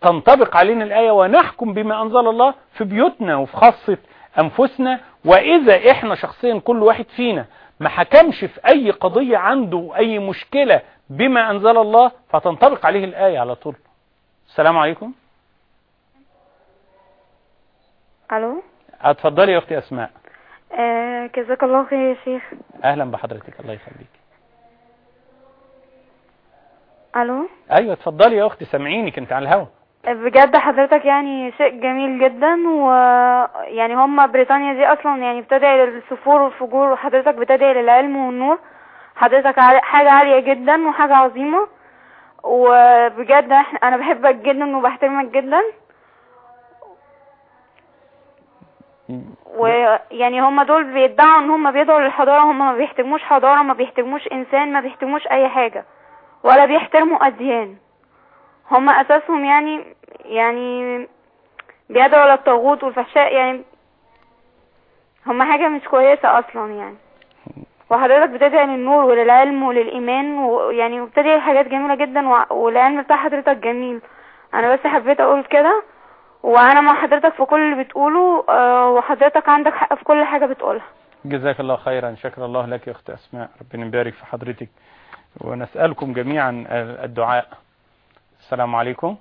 تنطبق علينا الآية ونحكم بما أنزل الله في بيوتنا وفي خاصة أنفسنا. وإذا إحنا شخصيا كل واحد فينا ما حكمش في أي قضية عنده أي مشكلة بما أنزل الله فتنطبق عليه الآية على طول. السلام عليكم. ألو؟ اتفضلي يا أختي أسماء. آه جزاك الله خير يا شيخ. أهلا بحضرتك الله يخليك. ألو؟ أيوه اتفضلي يا أختي سامعينك أنت على الهوا. بجد حضرتك يعني شيء جميل جدا و يعني هم بريطانيا دي أصلا يعني بتدعي للسفور والفجور وحضرتك بتدعي للعلم والنور. حضرتك حاجة عالية جدا وحاجة عظيمة. وبجد أنا بحبك جدا وبحترمك جدا. ويعني هم دول بيدعوا إن هم بيدعوا للحضارة هم ما بيحترموش حضارة ما بيحترموش إنسان ما بيحترموش أي حاجة. ولا بيحترموا أديان. هم أساسهم يعني يعني بيدعوا للطاغوت والفحشاء يعني هم حاجة مش كويسة أصلا يعني. وحضرتك بتدعي للنور وللعلم وللإيمان ويعني وبتدعي حاجات جميلة جدا والعلم بتاع حضرتك جميل. أنا بس حبيت أقول كده. وأنا مع حضرتك في كل اللي بتقوله آه، وحضرتك عندك حق في كل حاجة بتقولها. جزاك الله خيرا. شكر الله لك يا أخت أسماء. ربنا يبارك في حضرتك. ونسألكم جميعا الدعاء. السلام عليكم.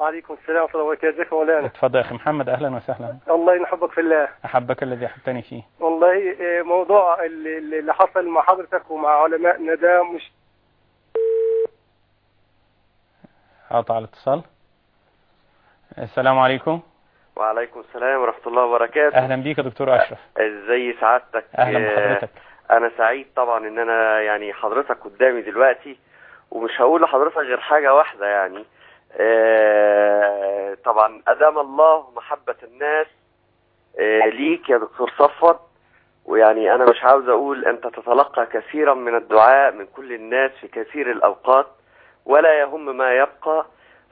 وعليكم السلام ورحمة الله وبركاته ازيك يا مولانا. اتفضل يا أخي محمد أهلا وسهلا. الله ينحبك في الله. أحبك الذي احبتني فيه. والله إيه، موضوع اللي اللي حصل مع حضرتك ومع علمائنا ده مش قطع الاتصال. السلام عليكم. وعليكم السلام ورحمة الله وبركاته. أهلا بيك يا دكتور أشرف. إزاي سعادتك؟ أهلا آه، بحضرتك. أنا سعيد طبعا إن أنا يعني حضرتك قدامي دلوقتي ومش هقول لحضرتك غير حاجة واحدة يعني. آه، طبعا ادام الله محبة الناس آه، ليك يا دكتور صفوت. ويعني أنا مش عاوز أقول انت تتلقى كثيرا من الدعاء من كل الناس في كثير الأوقات ولا يهم ما يبقى.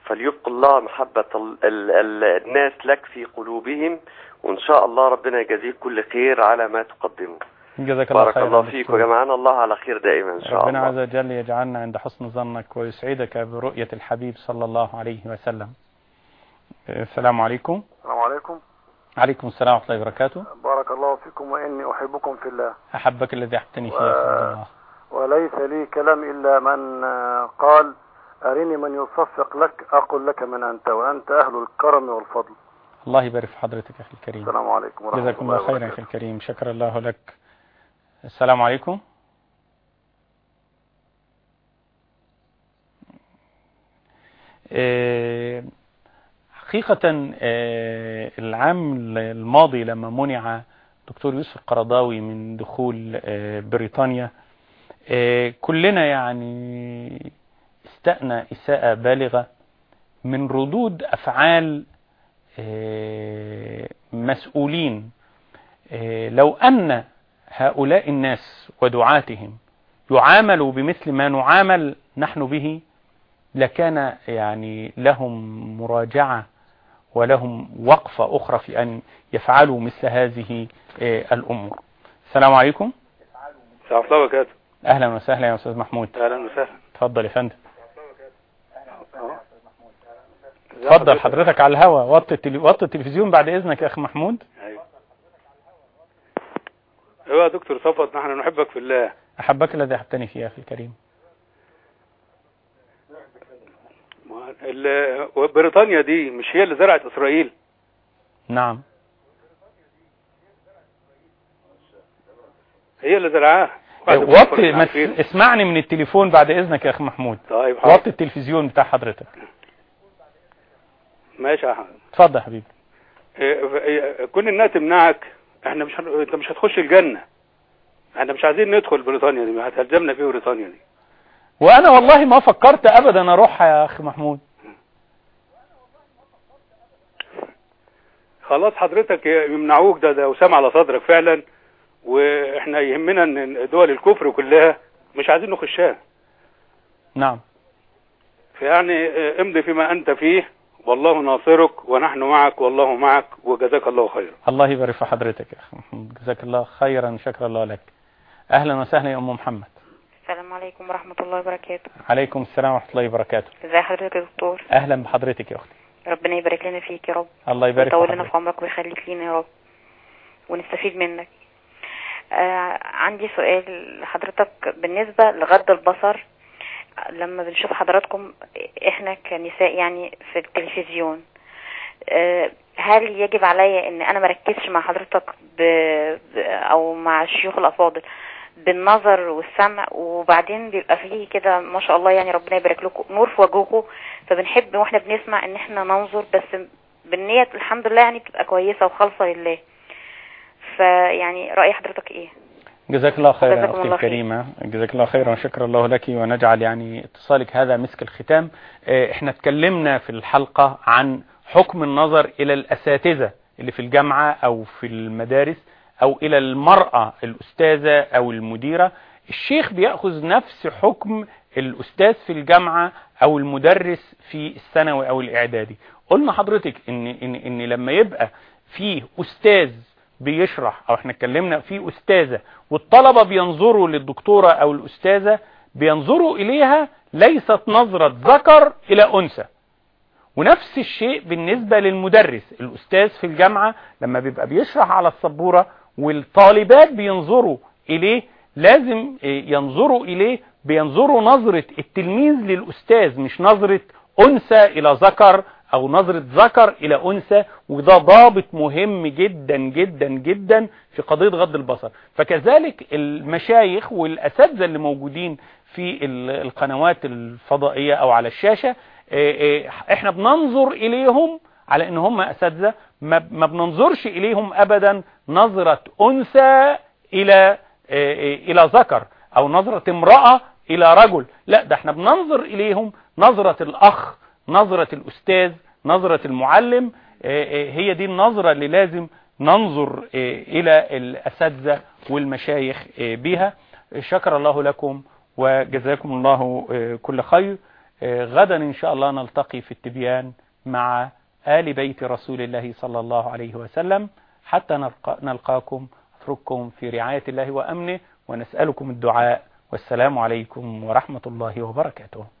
فليبقى الله محبة ال ال ال الناس لك في قلوبهم وإن شاء الله ربنا يجازيك كل خير على ما تقدمه. جزاك الله بارك خيرا الله فيك. وجمعنا الله على خير دائما إن شاء ربنا الله. عز وجل يجعلنا عند حسن ظنك ويسعدك برؤية الحبيب صلى الله عليه وسلم. السلام عليكم. السلام عليكم. عليكم السلام ورحمة الله وبركاته. بارك الله فيكم وإني أحبكم في الله. أحبك الذي أحبتني فيه و- الله وليس لي كلام إلا من آه، قال أرني من يصفق لك أقول لك من أنت وأنت أهل الكرم والفضل. الله يبارك في حضرتك يا أخي الكريم. السلام عليكم ورحمة جزاكم الله الله خيرا أخي الكريم. شكر الله لك. السلام عليكم. آه، حقيقة آه، العام الماضي لما منع دكتور يوسف القرضاوي من دخول آه، بريطانيا كلنا يعني استأنا إساءة بالغة من ردود أفعال مسؤولين لو أن هؤلاء الناس ودعاتهم يعاملوا بمثل ما نعامل نحن به لكان يعني لهم مراجعة ولهم وقفة أخرى في أن يفعلوا مثل هذه آه، الأمور. السلام عليكم. السلام الله وبركاته. أهلا وسهلا يا أستاذ محمود. أهلا وسهلا. تفضل يا فندم. تفضل حضرتك على الهوا. وطي التلفزيون بعد إذنك يا أخي محمود. أيوه. أيوه يا دكتور صفوت نحن نحبك في الله. أحبك الذي أحبتني فيه يا أخي الكريم. بريطانيا دي مش هي اللي زرعت إسرائيل؟ نعم. هي اللي زرعاها. وطي ما تس- اسمعني من التليفون بعد إذنك يا أخي محمود. طيب وطي التلفزيون بتاع حضرتك. ماشي يا حبيبي اتفضل يا حبيبي. إيه، إيه، كون انها تمنعك. إحنا مش هن... انت مش هتخش الجنة. إحنا مش عايزين ندخل بريطانيا دي هتلزمنا في بريطانيا دي. وأنا والله ما فكرت ابدا اروحها يا أخي محمود. خلاص حضرتك يمنعوك ده ده وسام على صدرك فعلا وإحنا يهمنا ان دول الكفر كلها مش عايزين نخشها. نعم. فيعني امضي فيما انت فيه. والله ناصرك ونحن معك والله معك وجزاك الله خيرا. الله يبارك في حضرتك يا أخي. جزاك الله خيرا شكر الله لك. أهلا وسهلا يا أم محمد. السلام عليكم ورحمة الله وبركاته. عليكم السلام ورحمة الله وبركاته. ازي حضرتك يا دكتور؟ أهلا بحضرتك يا أختي. ربنا يبارك لنا فيك يا رب. الله يبارك ويطول في لنا في عمرك ويخليك لينا يا رب. ونستفيد منك. آه عندي سؤال لحضرتك بالنسبة لغض البصر لما بنشوف حضراتكم إحنا كنساء يعني في التلفزيون آه هل يجب عليا إن أنا مركزش مع حضرتك ب... أو مع الشيوخ الأفاضل بالنظر والسمع؟ وبعدين بيبقى فيه كده ما شاء الله يعني ربنا يبارك لكم نور في وجهكم فبنحب وإحنا بنسمع إن إحنا ننظر بس بالنية الحمد لله يعني بتبقى كويسة وخالصة لله. فيعني رأي حضرتك إيه؟ جزاك الله خيرا خير. الكريمة. جزاك الله خيرا وشكر الله لك. ونجعل يعني اتصالك هذا مسك الختام. آه، إحنا اتكلمنا في الحلقة عن حكم النظر إلى الأساتذة اللي في الجامعة أو في المدارس أو إلى المرأة الأستاذة أو المديرة. الشيخ بيأخذ نفس حكم الأستاذ في الجامعة أو المدرس في الثانوي أو الإعدادي. قلنا حضرتك ان ان إن لما يبقى فيه أستاذ بيشرح أو إحنا اتكلمنا في أستاذة والطلبة بينظروا للدكتورة أو الأستاذة بينظروا إليها ليست نظرة ذكر إلى أنثى. ونفس الشيء بالنسبة للمدرس الأستاذ في الجامعة لما بيبقى بيشرح على السبورة والطالبات بينظروا إليه لازم إيه، ينظروا إليه بينظروا نظرة التلميذ للأستاذ مش نظرة أنثى إلى ذكر أو نظرة ذكر إلى أنثى وده ضابط مهم جدا جدا جدا في قضية غض البصر. فكذلك المشايخ والأساتذة اللي موجودين في ال- القنوات الفضائية أو على الشاشة إيه إيه، إحنا بننظر إليهم على إن هم أساتذة ما بننظرش إليهم ابدا نظرة أنثى إلى إيه، إلى ذكر أو نظرة امرأة إلى رجل. لا ده إحنا بننظر إليهم نظرة الأخ نظرة الأستاذ نظرة المعلم إيه إيه، هي دي النظرة اللي لازم ننظر إيه إلى الأساتذة والمشايخ بها شكر الله لكم وجزاكم الله كل خير. غدا إن شاء الله نلتقي في التبيان مع آل بيت رسول الله صلى الله عليه وسلم. حتى نلقاكم أترككم في رعاية الله وأمنه ونسألكم الدعاء. والسلام عليكم ورحمة الله وبركاته.